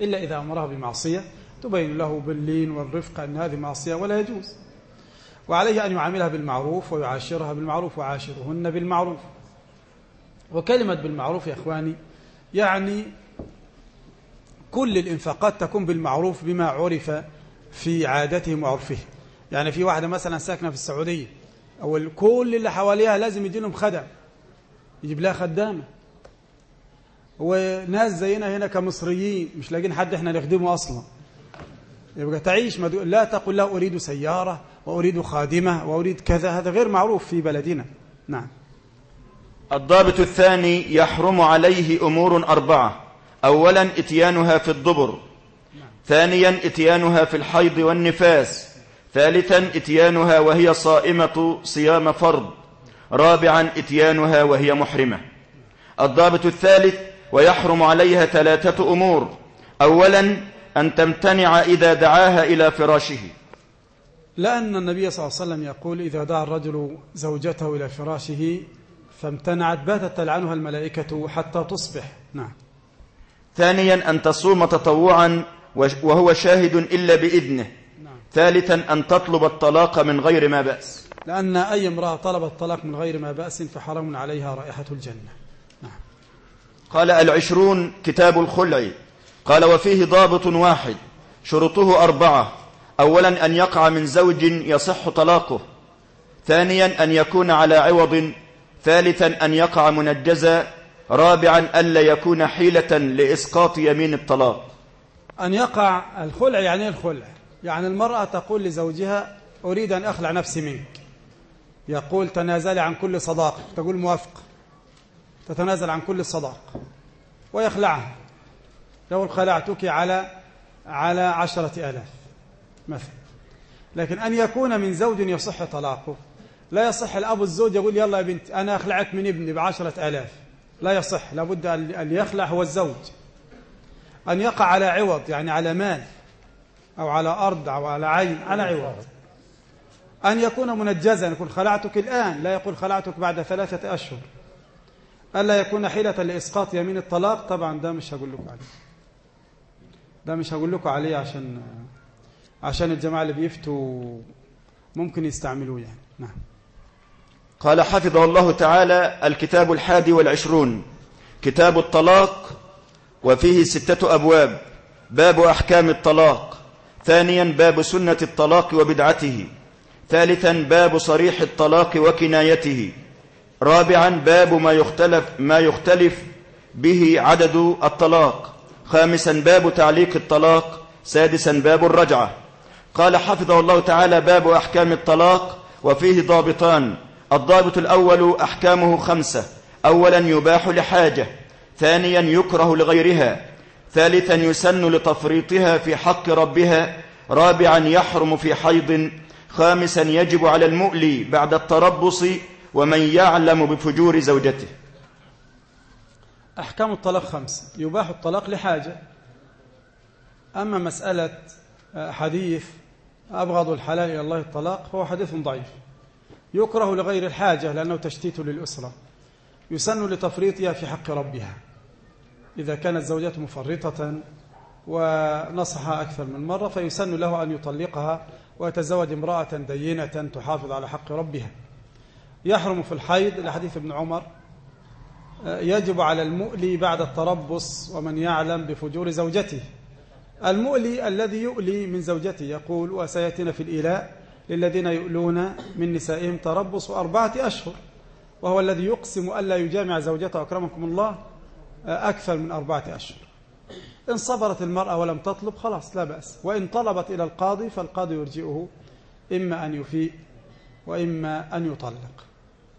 Speaker 2: إلا إذا أمرها بمعصية تبين له باللين والرفق أن هذه معصية ولا يجوز. وعليه أن يعاملها بالمعروف ويعاشرها بالمعروف وعاشرهن بالمعروف. وكلمة بالمعروف يا إخواني يعني كل الإنفاقات تكون بالمعروف بما عرف في عادتهم وعرفهم يعني في واحدة مثلا ساكنة في السعودية أو كل اللي حواليها لازم يجي لهم خدم يجيب لها خدامة. وناس زينا هنا كمصريين مش لاقين حد إحنا نخدمه أصلا. يبقى تعيش مدو... لا تقول لا أريد سيارة وأريد خادمة وأريد كذا هذا غير معروف في بلدنا. نعم.
Speaker 1: الضابط الثاني يحرم عليه أمور أربعة. أولا إتيانها في الضبر ثانيا إتيانها في الحيض والنفاس. ثالثا إتيانها وهي صائمة صيام فرض. رابعا إتيانها وهي محرمة. الضابط الثالث ويحرم عليها ثلاثة أمور. أولا أن تمتنع إذا دعاها إلى فراشه.
Speaker 2: لأن النبي صلى الله عليه وسلم يقول إذا دعا الرجل زوجته إلى فراشه فامتنعت باتت تلعنها الملائكة حتى تصبح. نعم.
Speaker 1: ثانيا أن تصوم تطوعا وهو شاهد إلا بإذنه. ثالثا أن تطلب الطلاق من غير ما بأس.
Speaker 2: لأن أي امرأة طلبت الطلاق من غير ما بأس فحرم عليها رائحة الجنة. نعم.
Speaker 1: قال العشرون كتاب الخلع. قال وفيه ضابط واحد. شروطه أربعة. أولا أن يقع من زوج يصح طلاقه. ثانيا أن يكون على عوض. ثالثا أن يقع منجزا. رابعا ألا يكون حيلة لإسقاط يمين الطلاق.
Speaker 2: أن يقع الخلع يعني الخلع. يعني المرأة تقول لزوجها أريد أن أخلع نفسي منك. يقول تنازلي عن كل صداقة تقول موافق. تتنازل عن كل الصداق ويخلعها. يقول خلعتك على على عشرة ألاف مثلا. لكن أن يكون من زوج يصح طلاقه. لا يصح الأب الزوج يقول يلا يا بنت أنا أخلعك من ابني بعشرة ألاف. لا يصح. لابد أن يخلع هو الزوج. أن يقع على عوض يعني على مال. أو على أرض أو على عين على عوض. أن يكون منجزا يقول خلعتك الآن لا يقول خلعتك بعد ثلاثة أشهر. ألا يكون حيلة لإسقاط يمين الطلاق؟ طبعا ده مش هقول لكم عليه. ده مش هقول لكم عليه عشان عشان الجماعة اللي بيفتوا ممكن يستعملوه يعني. نعم.
Speaker 1: قال حفظه الله تعالى الكتاب الحادي والعشرون كتاب الطلاق وفيه ستة أبواب. باب أحكام الطلاق. ثانيا باب سنة الطلاق وبدعته. ثالثا باب صريح الطلاق وكنايته. رابعا باب ما يختلف, ما يختلف به عدد الطلاق. خامسا باب تعليق الطلاق. سادسا باب الرجعة. قال حفظه الله تعالى باب أحكام الطلاق وفيه ضابطان. الضابط الأول أحكامه خمسة. أولا يباح لحاجة. ثانيا يكره لغيرها. ثالثا يسن لتفريطها في حق ربها رابعا يحرم في حيض خامسا يجب على المؤلي بعد التربص ومن يعلم بفجور زوجته.
Speaker 2: أحكام الطلاق خمس. يباح الطلاق لحاجة. أما مسألة حديث أبغض الحلال إلى الله الطلاق هو حديث ضعيف. يكره لغير الحاجة لأنه تشتيت للأسرة. يسن لتفريطها في حق ربها. إذا كانت زوجته مفرطة ونصحها أكثر من مرة فيسن له أن يطلقها ويتزوج امرأة دينة تحافظ على حق ربها. يحرم في الحيض لحديث ابن عمر يجب على المؤلي بعد التربص ومن يعلم بفجور زوجته. المؤلي الذي يؤلي من زوجته يقول وسيأتينا في الإيلاء للذين يؤلون من نسائهم تربص أربعة أشهر وهو الذي يقسم ألا يجامع زوجته أكرمكم الله أكثر من أربعة أشهر. إن صبرت المرأة ولم تطلب خلاص لا بأس. وإن طلبت إلى القاضي فالقاضي يرجئه إما أن يفيء وإما أن يطلق.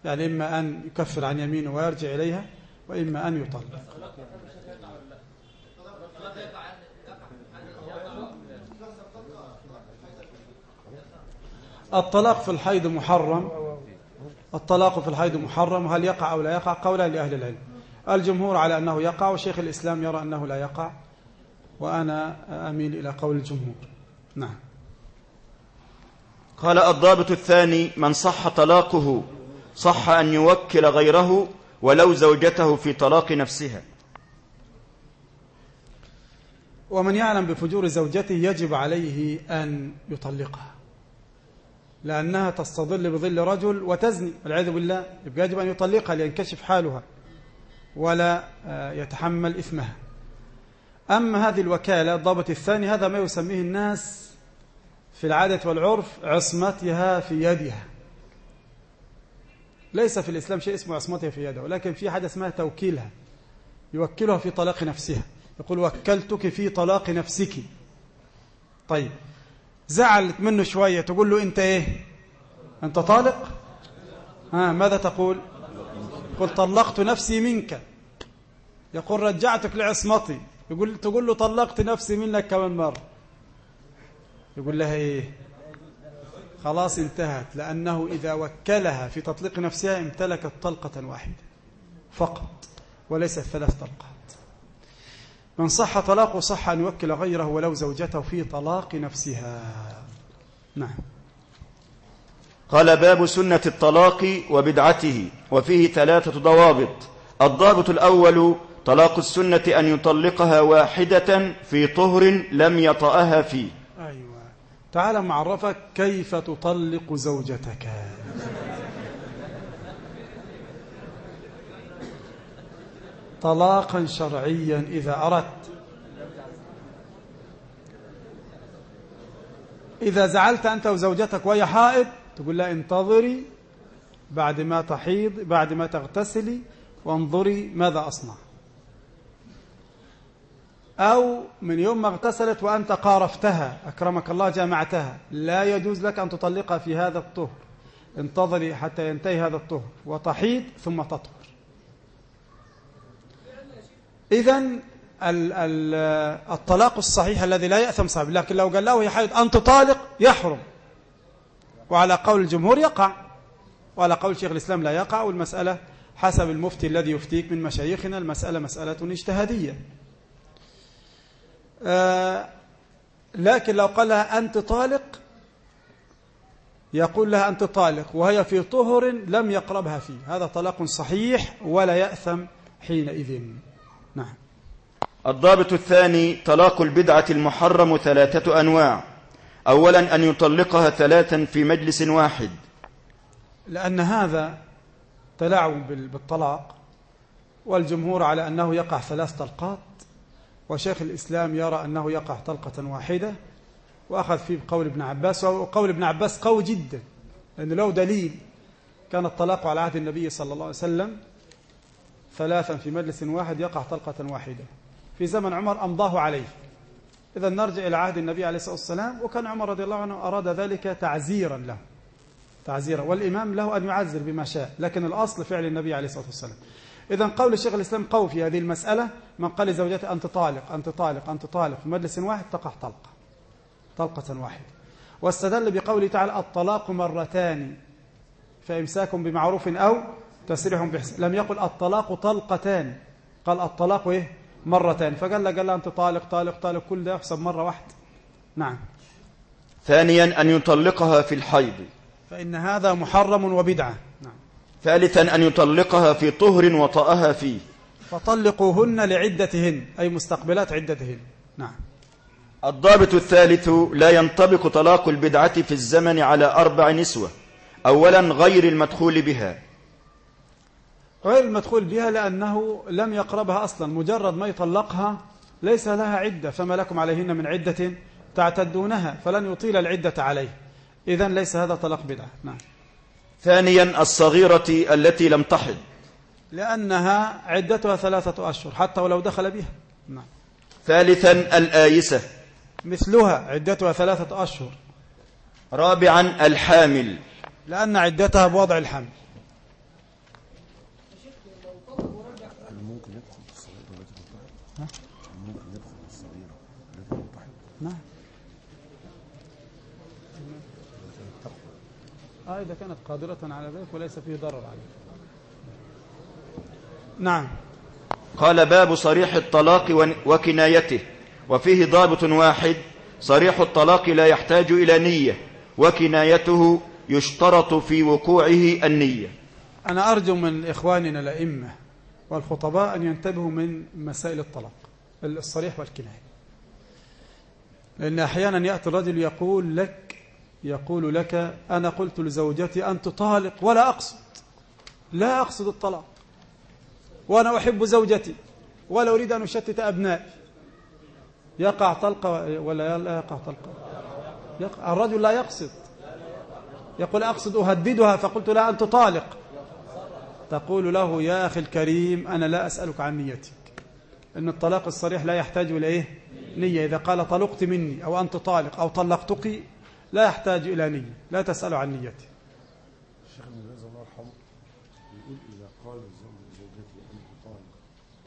Speaker 2: يعني إما أن يكفر عن يمينه ويرجع إليها وإما أن يطلق. الطلاق في الحيض محرم. الطلاق في الحيض محرم. هل يقع أو لا يقع؟ قولا لأهل العلم. الجمهور على أنه يقع وشيخ الإسلام يرى أنه لا يقع. وأنا أميل إلى قول الجمهور. نعم.
Speaker 1: قال الضابط الثاني من صح طلاقه صح أن يوكل غيره ولو زوجته في طلاق نفسها.
Speaker 2: ومن يعلم بفجور زوجته يجب عليه أن يطلقها لأنها تستظل بظل رجل وتزني والعياذ بالله يبقى يجب أن يطلقها لينكشف حالها. ولا يتحمل إثمها. أما هذه الوكالة الضابط الثاني هذا ما يسميه الناس في العادة والعرف عصمتها في يدها. ليس في الإسلام شيء اسمه عصمتها في يدها ولكن في حاجة اسمها توكيلها. يوكلها في طلاق نفسها. يقول وكلتك في طلاق نفسك. طيب زعلت منه شوية تقول له أنت إيه؟ أنت طالق؟ ها ماذا تقول؟ قل طلقت نفسي منك. يقول رجعتك لعصمتي. يقول تقول له طلقت نفسي منك كمان مرة. يقول لها إيه؟ خلاص انتهت لأنه إذا وكلها في تطليق نفسها امتلكت طلقة واحدة فقط وليس ثلاث طلقات. من صح طلاقه صح أن يوكل غيره ولو زوجته في طلاق نفسها. نعم.
Speaker 1: قال باب سنة الطلاق وبدعته وفيه ثلاثة ضوابط. الضابط الأول طلاق السنة أن يطلقها واحدة في طهر لم يطأها فيه.
Speaker 2: أيوة. تعال معرفك كيف تطلق زوجتك. طلاقا شرعيا إذا أردت. إذا زعلت أنت وزوجتك وهي حائض تقول لها انتظري بعد ما تحيض بعد ما تغتسلي وانظري ماذا أصنع. أو من يوم ما اغتسلت وأنت قارفتها أكرمك الله جامعتها. لا يجوز لك أن تطلقها في هذا الطهر. انتظري حتى ينتهي هذا الطهر. وتحيض ثم تطهر. إذا الطلاق الصحيح الذي لا يأثم صاحب لكن لو قال له يا حيض أنت طالق يحرم. وعلى قول الجمهور يقع. وعلى قول شيخ الإسلام لا يقع. والمسألة حسب المفتي الذي يفتيك من مشايخنا المسألة مسألة اجتهادية. لكن لو قال لها أنت طالق يقول لها أنت طالق وهي في طهر لم يقربها فيه. هذا طلاق صحيح ولا يأثم حينئذ. نعم.
Speaker 1: الضابط الثاني طلاق البدعة المحرم ثلاثة أنواع. أولا أن يطلقها ثلاثا في مجلس واحد.
Speaker 2: لأن هذا تلاعب بالطلاق والجمهور على أنه يقع ثلاث طلقات. وشيخ الإسلام يرى أنه يقع طلقة واحدة وأخذ فيه بقول ابن عباس وقول ابن عباس قوي جدا لأنه له دليل. كان الطلاق على عهد النبي صلى الله عليه وسلم ثلاثا في مجلس واحد يقع طلقة واحدة. في زمن عمر أمضاه عليه. إذا نرجع إلى عهد النبي عليه الصلاة والسلام وكان عمر رضي الله عنه أراد ذلك تعزيرا له. تعزيرا والإمام له أن يعزر بما شاء لكن الأصل فعل النبي عليه الصلاة والسلام. إذا قول الشيخ الإسلام قوي في هذه المسألة من قال لزوجته أنت طالق أنت طالق أنت طالق. في مجلس واحد تقع طلقة طلقة واحدة. واستدل بقوله تعالى الطلاق مرتان فإمساك بمعروف أو تسريح بإحسان. لم يقل الطلاق طلقتان قال الطلاق إيه؟ مرتان. فقال له قال له أنت طالق طالق طالق كل ده يحسب مرة واحدة. نعم.
Speaker 1: ثانيا أن يطلقها في الحيض.
Speaker 2: فإن هذا محرم وبدعة.
Speaker 1: ثالثا أن يطلقها في طهر وطأها فيه.
Speaker 2: فطلقوهن لعدتهن أي مستقبلات عدتهن. نعم.
Speaker 1: الضابط الثالث لا ينطبق طلاق البدعة في الزمن على أربع نسوة أولا غير المدخول بها.
Speaker 2: غير المدخول بها لأنه لم يقربها أصلا مجرد ما يطلقها ليس لها عدة فما لكم عليهن من عدة تعتدونها فلن يطيل العدة عليه. إذا ليس هذا طلاق بدعة. نعم.
Speaker 1: ثانيا الصغيرة التي لم تحض
Speaker 2: لأنها عدتها ثلاثة أشهر حتى ولو دخل بها. نعم.
Speaker 1: ثالثا الآيسة.
Speaker 2: مثلها عدتها ثلاثة أشهر.
Speaker 1: رابعا الحامل.
Speaker 2: لأن عدتها بوضع الحمل.
Speaker 3: ممكن يدخل الصغيرة التي تنتحر؟ ممكن يدخل الصغيرة التي تنتحر؟
Speaker 2: نعم. آه إذا كانت قادرة على ذلك وليس فيه ضرر عليه نعم.
Speaker 1: قال باب صريح الطلاق وكنايته. وفيه ضابط واحد صريح الطلاق لا يحتاج إلى نية وكنايته يشترط في وقوعه النية.
Speaker 2: أنا أرجو من إخواننا الأئمة والخطباء أن ينتبهوا من مسائل الطلاق الصريح والكناية. لأن أحيانا يأتي الرجل يقول لك يقول لك أنا قلت لزوجتي أن تطالق ولا أقصد. لا أقصد الطلاق. وأنا أحب زوجتي. ولا أريد أن أشتت أبنائي. يقع طلقة ولا لا يقع طلقة يقع. الرجل لا يقصد. يقول أقصد أهددها. فقلت لها أن تطالق. تقول له يا أخي الكريم أنا لا أسألك عن نيتك. إن الطلاق الصريح لا يحتاج إلى إيه نية. إذا قال طلقت مني أو أنت طالق أو طلقتك لا يحتاج إلى نية لا تسأل عن نيتي
Speaker 3: الشيخ ابن باز الله يرحمه يقول إذا قال الزوج لزوجته أنت طالق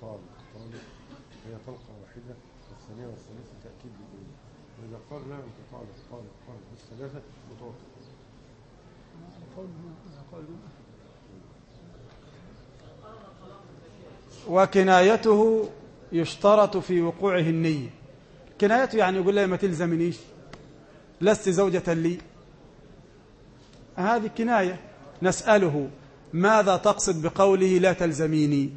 Speaker 3: طالق طالق هي طلقة واحدة والثانية والثالثة تأكيد بالأولى وإذا قال لا أنت طالق طالق طالق بالثلاثة متوقف.
Speaker 2: وكنايته يشترط في وقوعه النية. كنايته يعني يقول لها ما تلزمنيش؟ لست زوجة لي. هذه كناية. نسأله ماذا تقصد بقوله لا تلزميني؟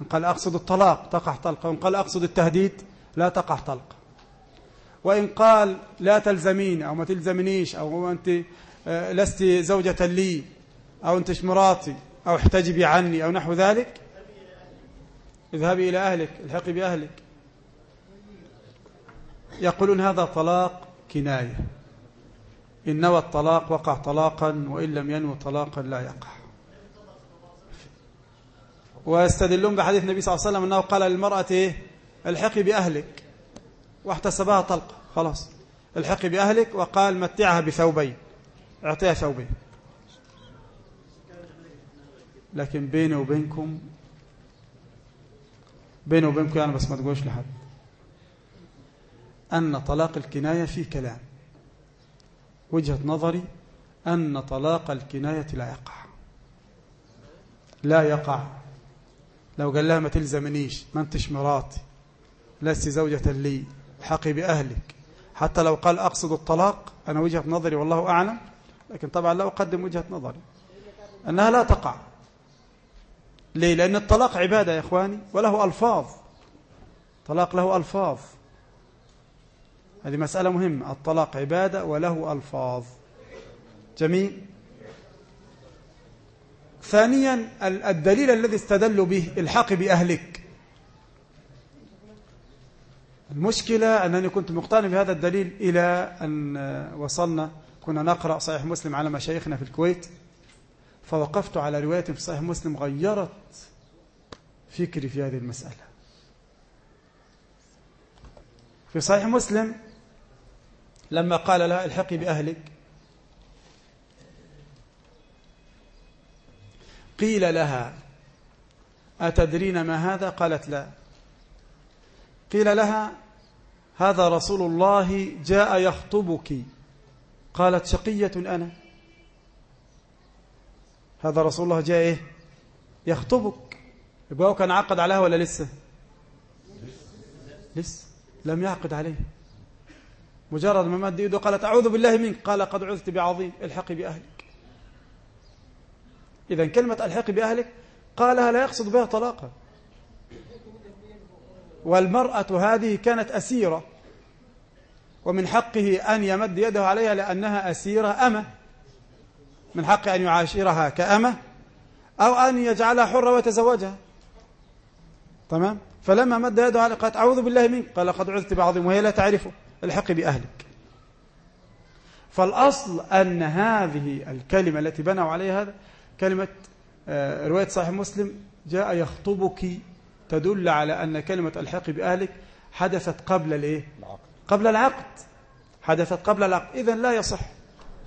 Speaker 2: إن قال أقصد الطلاق تقع طلقة. وإن قال أقصد التهديد لا تقع طلقة. وإن قال لا تلزميني أو ما تلزمنيش أو أنت آه، لست زوجة لي أو أنت مراتي أو احتجبي عني أو نحو ذلك اذهبي إلى أهلك الحقي بأهلك. يقولون هذا طلاق كناية. إن نوى الطلاق وقع طلاقا وإن لم ينوى طلاقا لا يقع. ويستدلون بحديث النبي صلى الله عليه وسلم أنه قال للمرأة إيه؟ الحقي بأهلك. واحتسبها طلقة خلاص. الحقي بأهلك وقال متعها بثوبين. اعطيها ثوبين. لكن بيني وبينكم بيني وبينكم يعني بس ما تقولش لحد. أن طلاق الكناية فيه كلام. وجهة نظري أن طلاق الكناية لا يقع. لا يقع. لو قال لها ما تلزمنيش ما أنتش مراتي لست زوجة لي حقي بأهلك. حتى لو قال أقصد الطلاق أنا وجهة نظري والله أعلم لكن طبعا لا أقدم وجهة نظري. أنها لا تقع. ليه؟ لأن الطلاق عبادة يا إخواني وله ألفاظ. طلاق له ألفاظ. هذه مسألة مهمة. الطلاق عبادة وله ألفاظ. جميل؟ ثانيا ال- الدليل الذي استدلوا به الحق بأهلك. المشكلة أنني كنت مقتنع بهذا الدليل إلى أن وصلنا كنا نقرأ صحيح مسلم على مشايخنا في الكويت فوقفت على رواية في صحيح مسلم غيرت فكري في هذه المسألة. في صحيح مسلم لما قال لها الحقي بأهلك. قيل لها أتدرين ما هذا؟ قالت لا. قيل لها هذا رسول الله جاء يخطبك. قالت شقية أنا. هذا رسول الله جاء إيه؟ يخطبك. يبقى كان عقد عليها ولا لسه؟ لسه. لم يعقد عليه. مجرد ما مد ايده قالت اعوذ بالله منك قال قد عذت بعظيم الحقي بأهلك. إذا كلمة الحقي بأهلك قالها لا يقصد بها طلاقا. والمرأة هذه كانت أسيرة ومن حقه أن يمد يده عليها لأنها أسيرة أمة. من حقه أن يعاشرها كأمة أو أن يجعلها حرة ويتزوجها. تمام؟ فلما مد يده على قالت أعوذ بالله منك قال قد عذت بعظيم وهي لا تعرفه. الحق بأهلك. فالأصل أن هذه الكلمة التي بنوا عليها هذا كلمة آه، رواية صحيح مسلم جاء يخطبك تدل على أن كلمة الحق بأهلك حدثت قبل الإيه؟ قبل العقد. حدثت قبل العقد. إذن لا يصح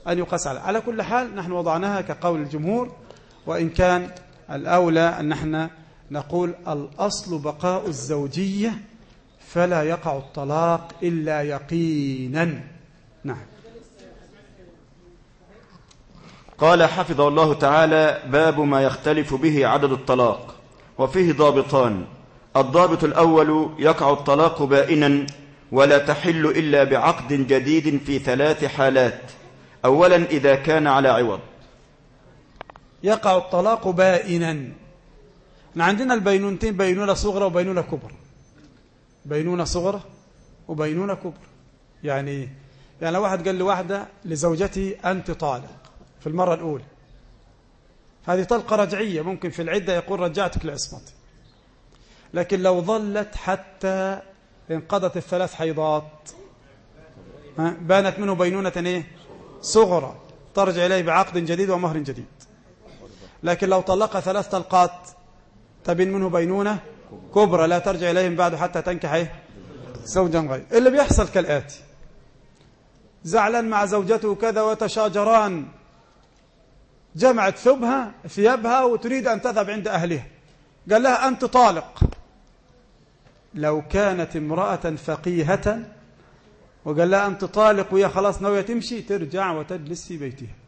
Speaker 2: أن يقاس على على كل حال نحن وضعناها كقول الجمهور وإن كان الأولى أن نحن نقول الأصل بقاء الزوجية فلا يقع الطلاق إلا يقينا. نعم.
Speaker 1: قال حفظه الله تعالى باب ما يختلف به عدد الطلاق وفيه ضابطان الضابط الأول يقع الطلاق بائنا ولا تحل إلا بعقد جديد في ثلاث حالات. أولا إذا كان على عوض.
Speaker 2: يقع الطلاق بائنا. عندنا البينونتين بينونة صغرى وبينونة كبرى. بينونة صغرى وبينونة كبرى يعني إيه؟ يعني لو واحد قال لواحدة لزوجتي أنت طالق في المرة الأولى هذه طلقة رجعية ممكن في العدة يقول رجعتك لعصمتي لكن لو ظلت حتى انقضت الثلاث حيضات؟ بانت منه بينونة إيه صغرى ترجع إليه بعقد جديد ومهر جديد لكن لو طلق ثلاث طلقات تبين منه بينونة كبرى لا ترجع إليهم بعد حتى تنكح إيه؟ زوجا غير. اللي بيحصل كالآتي. زعلان مع زوجته كذا وتشاجران. جمعت ثوبها ثيابها وتريد أن تذهب عند أهلها. قال لها أنت طالق. لو كانت امرأة فقيهة وقال لها أنت طالق وهي خلاص ناوية تمشي ترجع وتجلس في بيتها.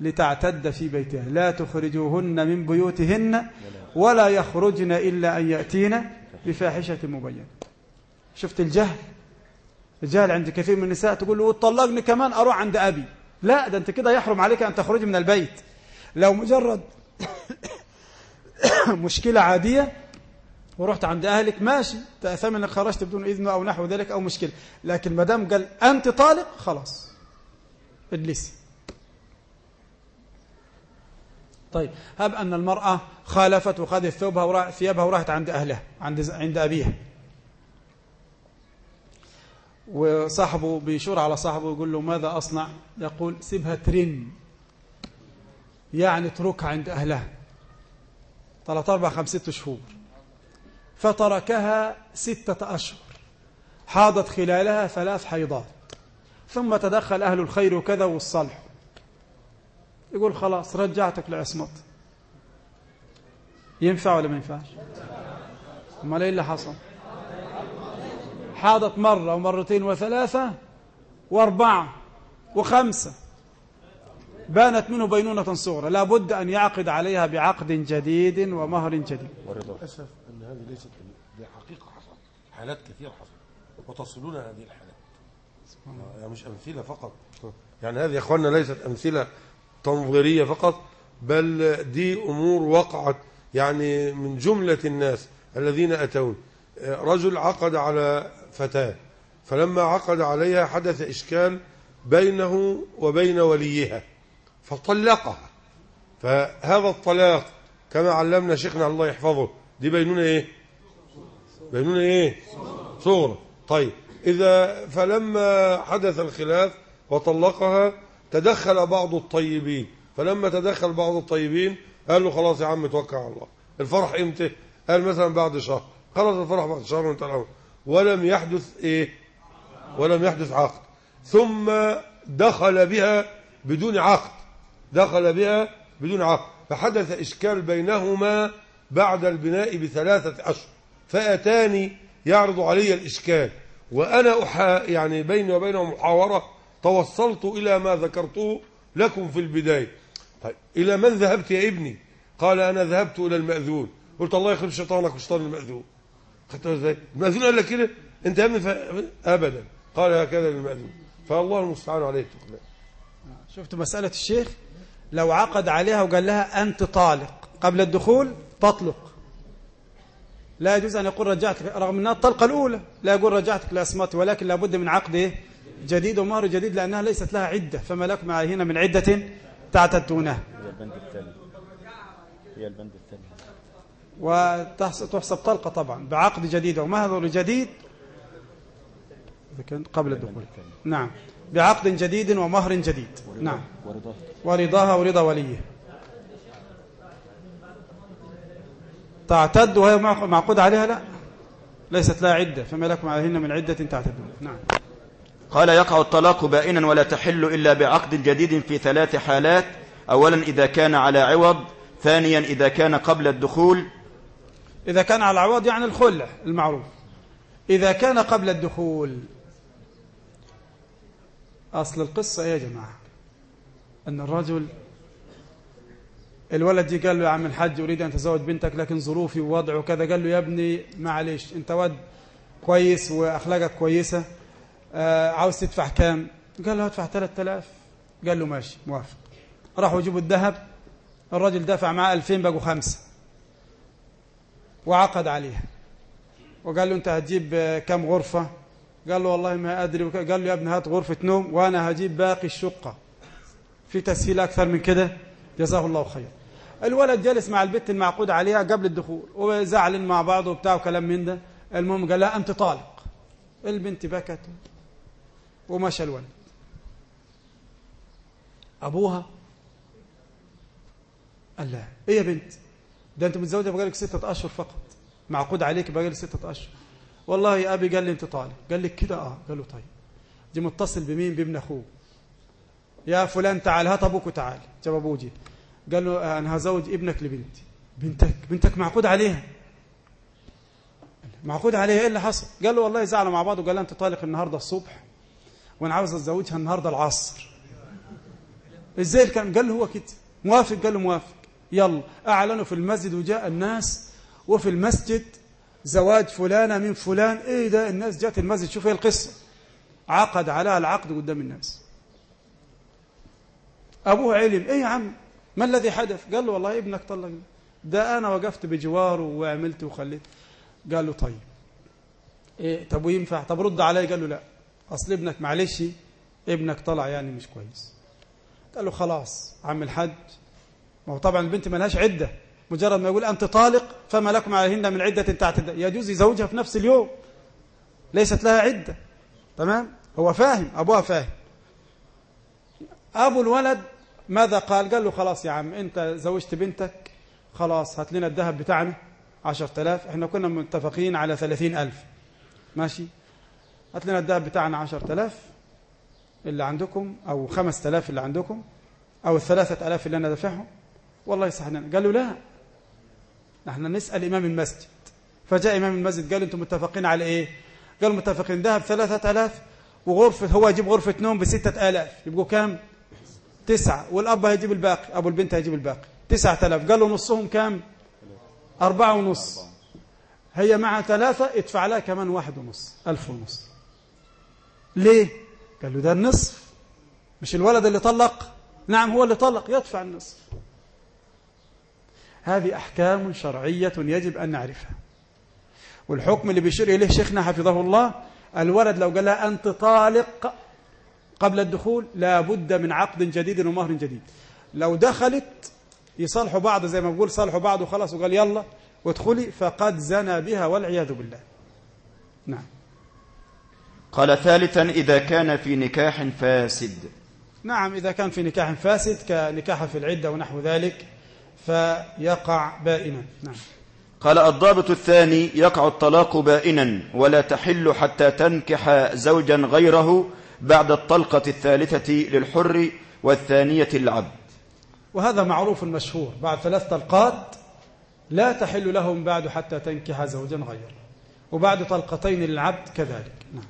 Speaker 2: لتعتد في بيتها. لا تخرجوهن من بيوتهن ولا يخرجن إلا أن يأتين بفاحشة مبينة. شفت الجهل؟ الجهل عند كثير من النساء تقول له طلقني كمان أروح عند أبي. لا ده أنت كده يحرم عليك أن تخرج من البيت. لو مجرد مشكلة عادية ورحت عند أهلك ماشي تأثم أنك خرجت بدون إذن أو نحو ذلك أو مشكلة. لكن ما دام قال أنت طالق خلاص اجلسي طيب هب أن المرأة خالفت وخذت ثوبها. ثيابها وراحت عند أهلها عند عند أبيها. وصاحبه بيشور على صاحبه يقول له ماذا أصنع؟ يقول سيبها ترن. يعني اتركها عند أهلها. ثلاث أربع خمس ست شهور. فتركها ستة أشهر. حاضت خلالها ثلاث حيضات. ثم تدخل أهل الخير وكذا والصلح. يقول خلاص رجعتك لعصمت. ينفع ولا ما ينفعش؟ امال إيه اللي حصل؟ حاضت مرة ومرتين وثلاثة وأربعة وخمسة. بانت منه بينونة صغرى. لابد أن يعقد عليها بعقد جديد ومهر جديد.
Speaker 3: للأسف أن هذه ليست دي حقيقة حصل حالات كثيرة حصل وتصلون هذه الحالات. يعني مش أمثلة فقط. يعني هذه يا أخوانا ليست أمثلة تنظيرية فقط بل دي أمور وقعت يعني من جملة الناس الذين أتون. رجل عقد على فتاة فلما عقد عليها حدث إشكال بينه وبين وليها فطلقها. فهذا الطلاق كما علمنا شيخنا الله يحفظه دي بينونة إيه؟ بينونة إيه؟ صغرى. طيب إذا فلما حدث الخلاف وطلقها تدخل بعض الطيبين. فلما تدخل بعض الطيبين قال له خلاص يا عم توكل على الله. الفرح إمتى؟ قال مثلا بعد شهر. خلاص الفرح بعد شهر وانت الأول. ولم يحدث إيه؟ ولم يحدث عقد. ثم دخل بها بدون عقد. دخل بها بدون عقد. فحدث إشكال بينهما بعد البناء بثلاثة أشهر. فأتاني يعرض علي الإشكال. وأنا أحا يعني بيني وبينه محاورة. توصلت إلى ما ذكرته لكم في البداية. طيب إلى من ذهبت يا ابني؟ قال أنا ذهبت إلى المأذون. قلت الله يخرب شيطانك وشيطان المأذون. إزاي؟ المأذون قال لك كده؟ أنت يا ابني ف... ابدا. قال هكذا للمأذون. فالله المستعان عليه. التقنية
Speaker 2: شفت مسألة الشيخ؟ لو عقد عليها وقال لها أنت طالق قبل الدخول تطلق. لا يجوز أن يقول رجعتك رغم أنها الطلقة الأولى لا يقول رجعتك لأسماتي ولكن لابد من عقد إيه؟ جديد ومهر جديد لأنها ليست لها عدة فما لكم عليهن من عدة تعتدونها.
Speaker 5: هي البند الثاني هي البند الثاني
Speaker 2: وتحسب طلقة طبعا بعقد جديد ومهر جديد. قبل الدخول. نعم. بعقد جديد ومهر جديد. نعم.
Speaker 5: ورضاه.
Speaker 2: ورضاها ورضا وليه. تعتد وهي معق- معقود عليها؟ لا. ليست لها عدة فما لكم عليهن من عدة تعتدون. نعم.
Speaker 1: قال يقع الطلاق بائنا ولا تحل إلا بعقد جديد في ثلاث حالات. أولا إذا كان على عوض ثانيا إذا كان قبل الدخول.
Speaker 2: إذا كان على العوض يعني الخلع المعروف. إذا كان قبل الدخول. أصل القصة إيه يا جماعة؟ أن الرجل الولد دي قال له يا عم الحاج أريد أن أتزوج بنتك لكن ظروفي ووضعي وكذا قال له يا ابني معلش أنت واد كويس وأخلاقك كويسة. عاوز تدفع كام؟ قال له هدفع 3000 قال له ماشي موافق. راحوا يجيبوا الذهب الراجل دفع معاه 2000 بقوا خمسة. وعقد عليها. وقال له انت هتجيب آه، كم غرفة؟ قال له والله ما أدري. قال له يا ابني هات غرفة نوم وأنا هجيب باقي الشقة. في تسهيل أكثر من كده؟ جزاه الله خير. الولد جالس مع البت المعقود عليها قبل الدخول وزعلن مع بعض وبتاع وكلام من ده. المهم قال لها أنت طالق. البنت بكت. ومشى الولد. أبوها قال لها إيه يا بنت؟ ده أنت متزوجة بقالك ستة أشهر فقط. معقود عليك بقالك ستة أشهر. والله يا أبي قال لي أنت طالق قال لك كده آه. قال له طيب. جي متصل بمين؟ بابن أخوه. يا فلان تعال هات أبوك وتعال. جاب أبوه جه قال له أنا هزوج ابنك لبنتي. بنتك بنتك معقود عليها؟ معقود عليها؟ إيه اللي حصل؟ قال له والله زعلوا مع بعض وقال أنت طالق النهارده الصبح. وأنا عاوز أتزوجها النهارده العصر. إزاي الكلام قال له هو كده. موافق؟ قال له موافق. يلا أعلنوا في المسجد وجاء الناس. وفي المسجد زواج فلانة من فلان. إيه ده؟ الناس جات المسجد. شوف إيه القصة. عقد عليها العقد قدام الناس. أبوه علم. إيه يا عم؟ ما الذي حدث؟ قال له والله ابنك طلق. ده أنا وقفت بجواره وعملت وخليت. قال له طيب. إيه طب وينفع؟ طب رد علي. قال له لا. أصل ابنك معلش ابنك طلع يعني مش كويس. قال له خلاص عم الحج ما هو طبعا البنت ما لهاش عدة. مجرد ما يقول أنت طالق فما لكم عليهن من عدة تعتد يجوز يزوجها في نفس اليوم. ليست لها عدة. تمام؟ هو فاهم أبوها فاهم. أبو الولد ماذا قال؟ قال له خلاص يا عم أنت زوجت بنتك خلاص هات لنا الذهب بتاعنا عشرة آلاف. إحنا كنا متفقين على ثلاثين ألف. ماشي؟ هات لنا الذهب بتاعنا عشرة آلاف اللي عندكم أو خمسة آلاف اللي عندكم أو الثلاثة آلاف اللي أنا دافعهم. والله صح لنا قال له لا. نحن نسأل إمام المسجد. فجاء إمام المسجد قال أنتم متفقين على إيه؟ قالوا متفقين. ثلاثة آلاف وغرفة هو يجيب غرفة نوم بستة آلاف. يبقوا كام؟ تسعة. والأب هيجيب الباقي أبو البنت هيجيب الباقي. تسعة آلاف. قالوا نصهم كام؟ أربعة ونص. هي مع ثلاثة ادفع لها كمان واحد ونص ألف ونص. ليه؟ قال له ده النصف. مش الولد اللي طلق؟ نعم هو اللي طلق يدفع النصف. هذه أحكام شرعية يجب أن نعرفها. والحكم اللي بيشير إليه شيخنا حفظه الله الولد لو قال لها أنت طالق قبل الدخول لا بد من عقد جديد ومهر جديد. لو دخلت يصالحوا بعض زي ما بقول صالحوا بعض وخلاص وقال يلا وادخلي فقد زنى بها والعياذ بالله. نعم.
Speaker 1: قال ثالثا إذا كان في نكاح فاسد.
Speaker 2: نعم إذا كان في نكاح فاسد كنكاح في العدة ونحو ذلك فيقع بائنا. نعم.
Speaker 1: قال الضابط الثاني يقع الطلاق بائنا ولا تحل حتى تنكح زوجا غيره بعد الطلقة الثالثة للحر والثانية للعبد.
Speaker 2: وهذا معروف مشهور. بعد ثلاث طلقات لا تحل لهم بعد حتى تنكح زوجا غيره وبعد طلقتين للعبد كذلك. نعم.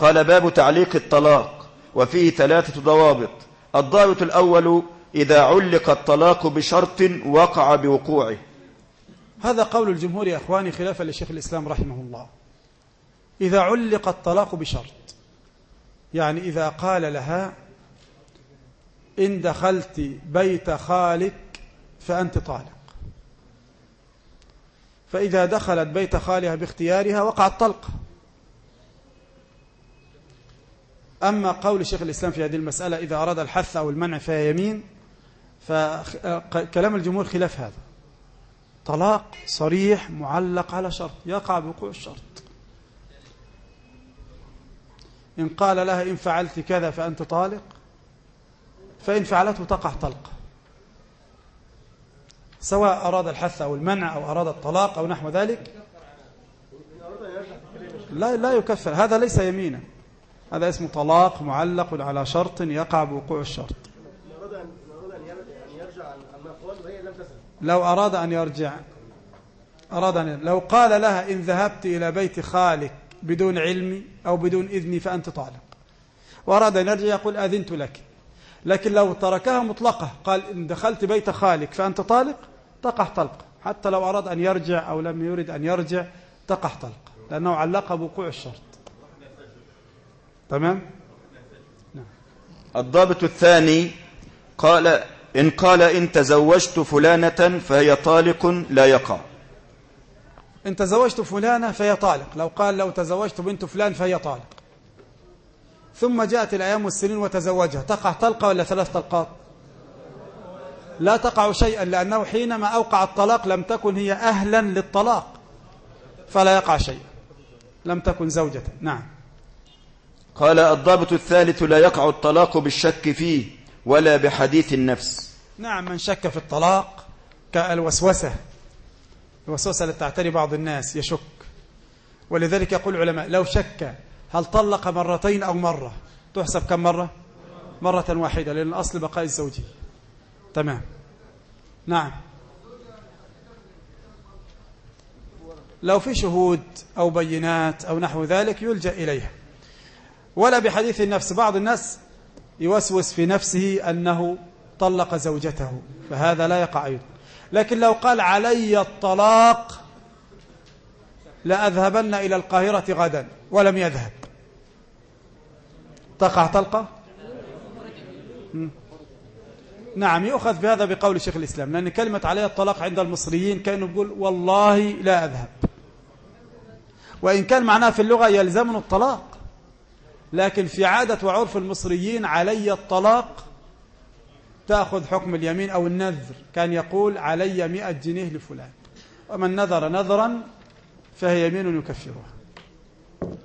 Speaker 1: قال باب تعليق الطلاق وفيه ثلاثة ضوابط. الضابط الأول إذا علق الطلاق بشرط وقع بوقوعه.
Speaker 2: هذا قول الجمهور يا أخواني خلافا لشيخ الإسلام رحمه الله. إذا علق الطلاق بشرط يعني إذا قال لها إن دخلت بيت خالك فأنت طالق. فإذا دخلت بيت خالها باختيارها وقعت طلقة أما قول شيخ الإسلام في هذه المسألة إذا أراد الحث أو المنع فهي يمين فكلام الجمهور خلاف هذا. طلاق صريح معلق على شرط يقع بوقوع الشرط. إن قال لها إن فعلت كذا فأنت طالق فإن فعلته تقع طلقة سواء أراد الحث أو المنع أو أراد الطلاق أو نحو ذلك لا لا يكفر هذا ليس يمينا. هذا اسمه طلاق معلق على شرط يقع بوقوع الشرط. لو أراد أن يرجع أراد أن لو قال لها إن ذهبت إلى بيت خالك بدون علمي أو بدون إذني فأنت طالق. وأراد أن يرجع يقول أذنت لك. لكن لو تركها مطلقة قال إن دخلت بيت خالك فأنت طالق تقع طلق. حتى لو أراد أن يرجع أو لم يرد أن يرجع تقع طلق. لأنه علق بوقوع الشرط. تمام؟
Speaker 1: الضابط الثاني قال إن قال إن تزوجت فلانة فهي طالق لا يقع.
Speaker 2: إن تزوجت فلانة فهي طالق. لو قال لو تزوجت بنت فلان فهي طالق. ثم جاءت الأيام والسنين وتزوجها. تقع طلقة ولا ثلاث طلقات؟ لا تقع شيئا لأنه حينما أوقع الطلاق لم تكن هي أهلا للطلاق فلا يقع شيء لم تكن زوجة. نعم.
Speaker 1: قال الضابط الثالث لا يقع الطلاق بالشك فيه ولا بحديث النفس.
Speaker 2: نعم من شك في الطلاق كالوسوسة. الوسوسة التي تعتري بعض الناس يشك. ولذلك يقول العلماء لو شك هل طلق مرتين أو مرة؟ تحسب كم مرة؟ مرة واحدة لأن الأصل بقاء الزوجي تمام. نعم. لو في شهود أو بينات أو نحو ذلك يلجأ إليها. ولا بحديث النفس. بعض الناس يوسوس في نفسه أنه طلق زوجته فهذا لا يقع أيضا. لكن لو قال علي الطلاق لأذهبن إلى القاهرة غدا ولم يذهب. تقع طلقة؟ نعم يؤخذ بهذا بقول شيخ الإسلام لأن كلمة علي الطلاق عند المصريين كانوا يقول والله لا أذهب. وإن كان معناها في اللغة يلزمنا الطلاق. لكن في عادة وعرف المصريين علي الطلاق تأخذ حكم اليمين أو النذر. كان يقول علي مئة جنيه لفلان. ومن نذر نذرا فهي يمين يكفرها.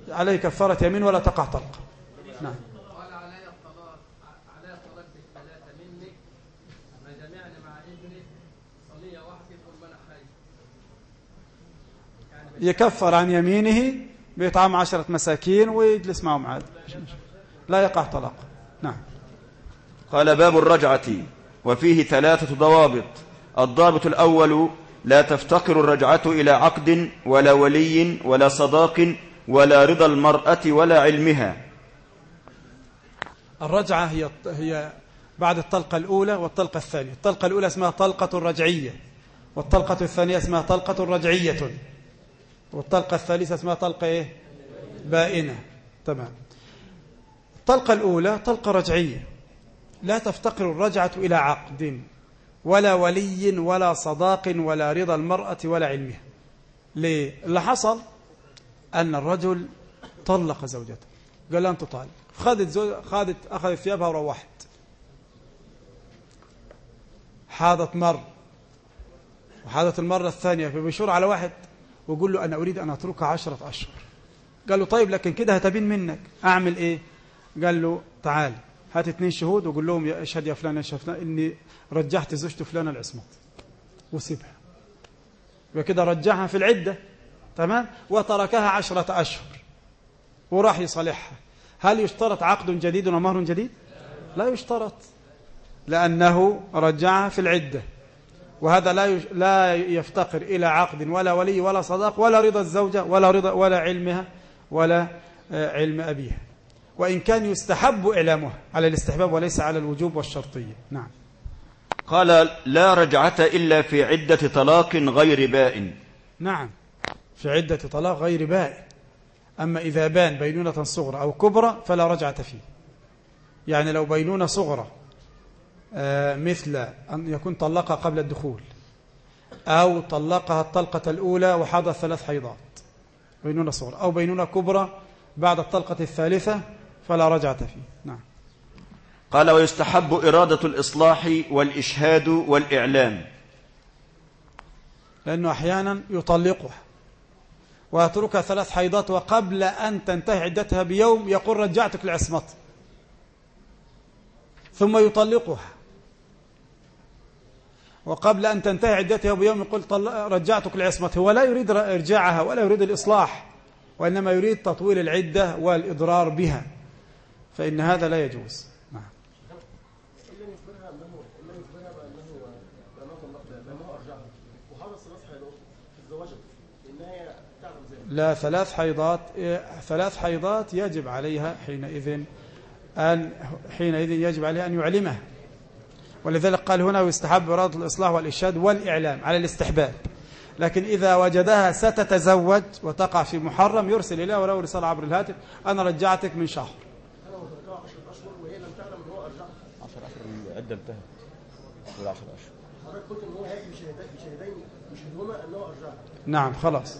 Speaker 2: عليه كفارة يمين ولا تقع طلقة نعم. يكفر عن يمينه بإطعام عشرة مساكين ويجلس معهم عاد. لا يقع طلاق. نعم.
Speaker 1: قال باب الرجعة وفيه ثلاثة ضوابط. الضابط الأول لا تفتقر الرجعة إلى عقد ولا ولي ولا صداق ولا رضا المرأة ولا علمها.
Speaker 2: الرجعة هي هي بعد الطلقة الأولى والطلقة الثانية. الطلقة الأولى اسمها طلقة رجعية والطلقة الثانية اسمها طلقة رجعية. والطلقة الثالثة اسمها طلقة إيه؟ بائنة. تمام. الطلقة الأولى طلقة رجعية. لا تفتقر الرجعة إلى عقد ولا ولي ولا صداق ولا رضا المرأة ولا علمها. ليه؟ اللي حصل أن الرجل طلق زوجته. قال لها أنت طالق. خدت زوج خدت أخذت ثيابها وروحت. حاضت مر. وحاضت المرة الثانية فبيشور على واحد. ويقول له أنا أريد أن أتركها عشرة أشهر. قال له طيب لكن كده هتبين منك. أعمل إيه؟ قال له تعال هات اثنين شهود وقول لهم يا اشهد يا فلان يا فلان إني رجحت زوجته فلان العصمت. وسيبها. وكده رجعها في العدة. تمام؟ وتركها عشرة أشهر. وراح يصالحها. هل يشترط عقد جديد ومهر جديد؟ لا يشترط لأنه رجعها في العدة. وهذا لا. لا يفتقر إلى عقد ولا ولي ولا صداق ولا رضا الزوجة ولا رضا ولا علمها ولا علم أبيها. وإن كان يستحب إعلامها على الاستحباب وليس على الوجوب والشرطية. نعم.
Speaker 1: قال لا رجعة إلا في عدة طلاق غير بائن
Speaker 2: نعم. في عدة طلاق غير بائن أما إذا بان بينونة صغرى أو كبرى فلا رجعة فيه. يعني لو بينونة صغرى مثل أن يكون طلقها قبل الدخول أو طلقها الطلقة الأولى وحدث ثلاث حيضات بينونة صغرى أو بينونة كبرى بعد الطلقة الثالثة فلا رجعة فيه. نعم.
Speaker 1: قال ويستحب إرادة الإصلاح والإشهاد والإعلام.
Speaker 2: لأنه أحيانا يطلقها ويتركها ثلاث حيضات وقبل أن تنتهي عدتها بيوم يقول رجعتك لعصمت ثم يطلقها. وقبل أن تنتهي عدتها بيوم يقول رجعتك لعصمته ولا يريد ر- إرجاعها ولا يريد الإصلاح وإنما يريد تطويل العدة والإضرار بها. فإن هذا لا يجوز. نعم. لا ثلاث حيضات ثلاث حيضات يجب عليها حينئذ أن حينئذ يجب عليها أن يعلمها. ولذلك قال هنا ويستحب إرادة الإصلاح والإرشاد والإعلام على الاستحباب. لكن إذا وجدها ستتزوج وتقع في محرم يرسل إليها ولو رسالة عبر الهاتف أنا رجعتك من شهر.
Speaker 5: 10 اشهر العده انتهت ولا 10 اشهر
Speaker 2: نعم خلاص.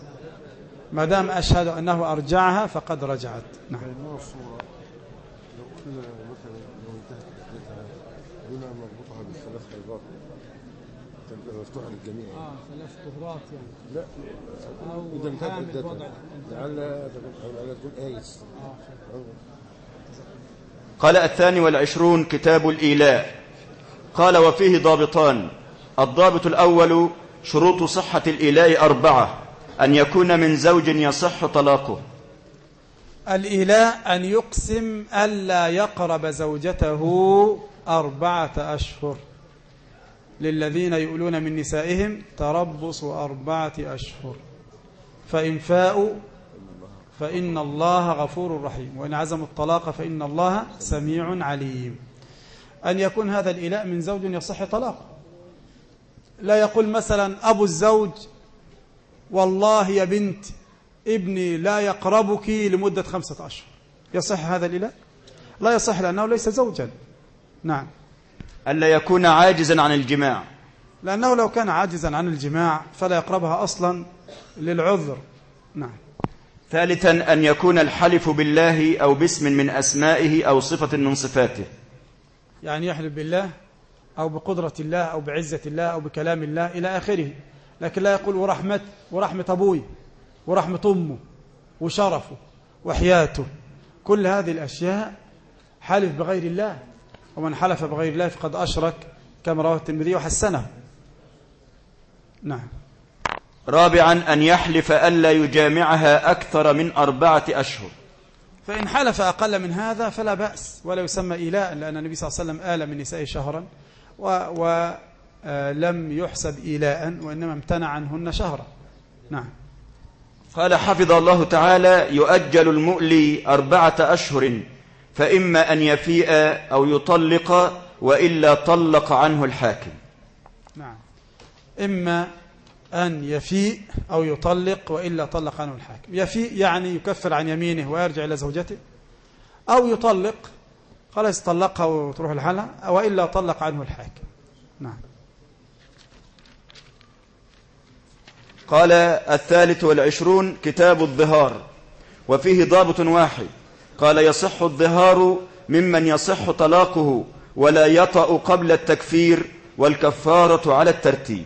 Speaker 2: ما دام أشهد أنه أرجعها فقد رجعت. نعم
Speaker 3: بينما الصورة لو قلنا مثلا لو انتهت عدتها هنا مربوطها بالثلاث حيضات تبقى مفتوحة للجميع
Speaker 2: ثلاث طهرات يعني.
Speaker 3: لا.
Speaker 2: أو
Speaker 3: إذا انتهت
Speaker 2: وضع
Speaker 3: لعل تكون تكون آيس.
Speaker 1: قال الثاني والعشرون كتاب الإيلاء. قال وفيه ضابطان. الضابط الأول شروط صحة الإيلاء أربعة. أن يكون من زوج يصح طلاقه.
Speaker 2: الإيلاء أن يقسم ألا يقرب زوجته أربعة أشهر. للذين يؤلون من نسائهم تربص أربعة أشهر. فإن فاءوا فإن الله غفور رحيم. وإن عزموا الطلاق فإن الله سميع عليم. أن يكون هذا الإيلاء من زوج يصح طلاقه. لا يقول مثلا أبو الزوج والله يا بنت ابني لا يقربك لمدة خمسة أشهر. يصح هذا الإله؟ لا يصح لأنه ليس زوجا. نعم.
Speaker 1: ألا يكون عاجزا عن الجماع.
Speaker 2: لأنه لو كان عاجزا عن الجماع فلا يقربها أصلا للعذر. نعم.
Speaker 1: ثالثا أن يكون الحلف بالله أو باسم من أسمائه أو صفة من صفاته.
Speaker 2: يعني يحلف بالله أو بقدرة الله أو بعزة الله أو بكلام الله إلى آخره. لكن لا يقول ورحمة ورحمة أبوي ورحمة أمه وشرفه وحياته. كل هذه الأشياء حلف بغير الله. ومن حلف بغير الله فقد أشرك كما رواه الترمذي وحسنه. نعم.
Speaker 1: رابعا أن يحلف ألا يجامعها أكثر من أربعة أشهر.
Speaker 2: فإن حلف أقل من هذا فلا بأس ولا يسمى إيلاء لأن النبي صلى الله عليه وسلم آل من نسائه شهرا ولم يحسب إيلاء وإنما امتنع عنهن شهرا. نعم.
Speaker 1: قال حفظ الله تعالى يؤجل المؤلي أربعة أشهر. فإما أن يفيء أو يطلق وإلا طلق عنه الحاكم.
Speaker 2: نعم. إما أن يفيء أو يطلق وإلا طلق عنه الحاكم. يفيء يعني يكفر عن يمينه ويرجع إلى زوجته. أو يطلق خلاص طلقها وتروح لحالها وإلا طلق عنه الحاكم. نعم.
Speaker 1: قال الثالث والعشرون كتاب الظهار وفيه ضابط واحد. قال يصح الظهار ممن يصح طلاقه ولا يطأ قبل التكفير والكفارة على الترتيب.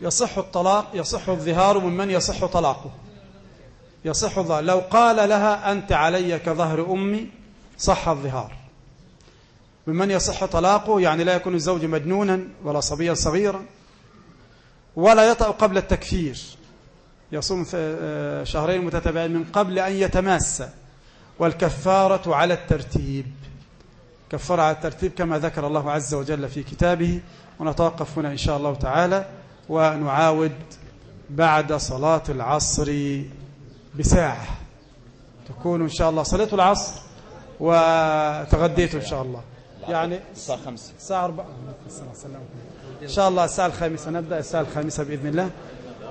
Speaker 2: يصح الطلاق يصح الظهار ممن يصح طلاقه. يصح الظهار لو قال لها أنت علي كظهر أمي صح الظهار. ممن يصح طلاقه يعني لا يكون الزوج مجنونا ولا صبيا صغيرا ولا يطأ قبل التكفير. يصوم في شهرين متتابعين من قبل أن يتماس. والكفارة على الترتيب. كفر على الترتيب كما ذكر الله عز وجل في كتابه. ونتوقف هنا إن شاء الله تعالى ونعاود بعد صلاة العصر بساعة. تكون إن شاء الله صلاة العصر وتغديت إن شاء الله. يعني
Speaker 5: الساعة 5
Speaker 2: الساعة 4 إن شاء الله الساعة الخامسة نبدأ. الساعة الخامسة بإذن الله.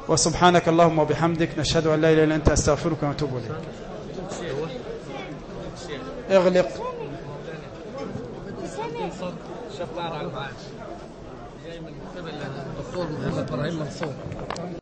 Speaker 2: وسبحانك اللهم وبحمدك. نشهد أن لا إله إلا أنت. أستغفرك ونتوب إليك. اغلق.
Speaker 6: طاهر على المعاش جاي من قبل الدكتور محمد إبراهيم منصور.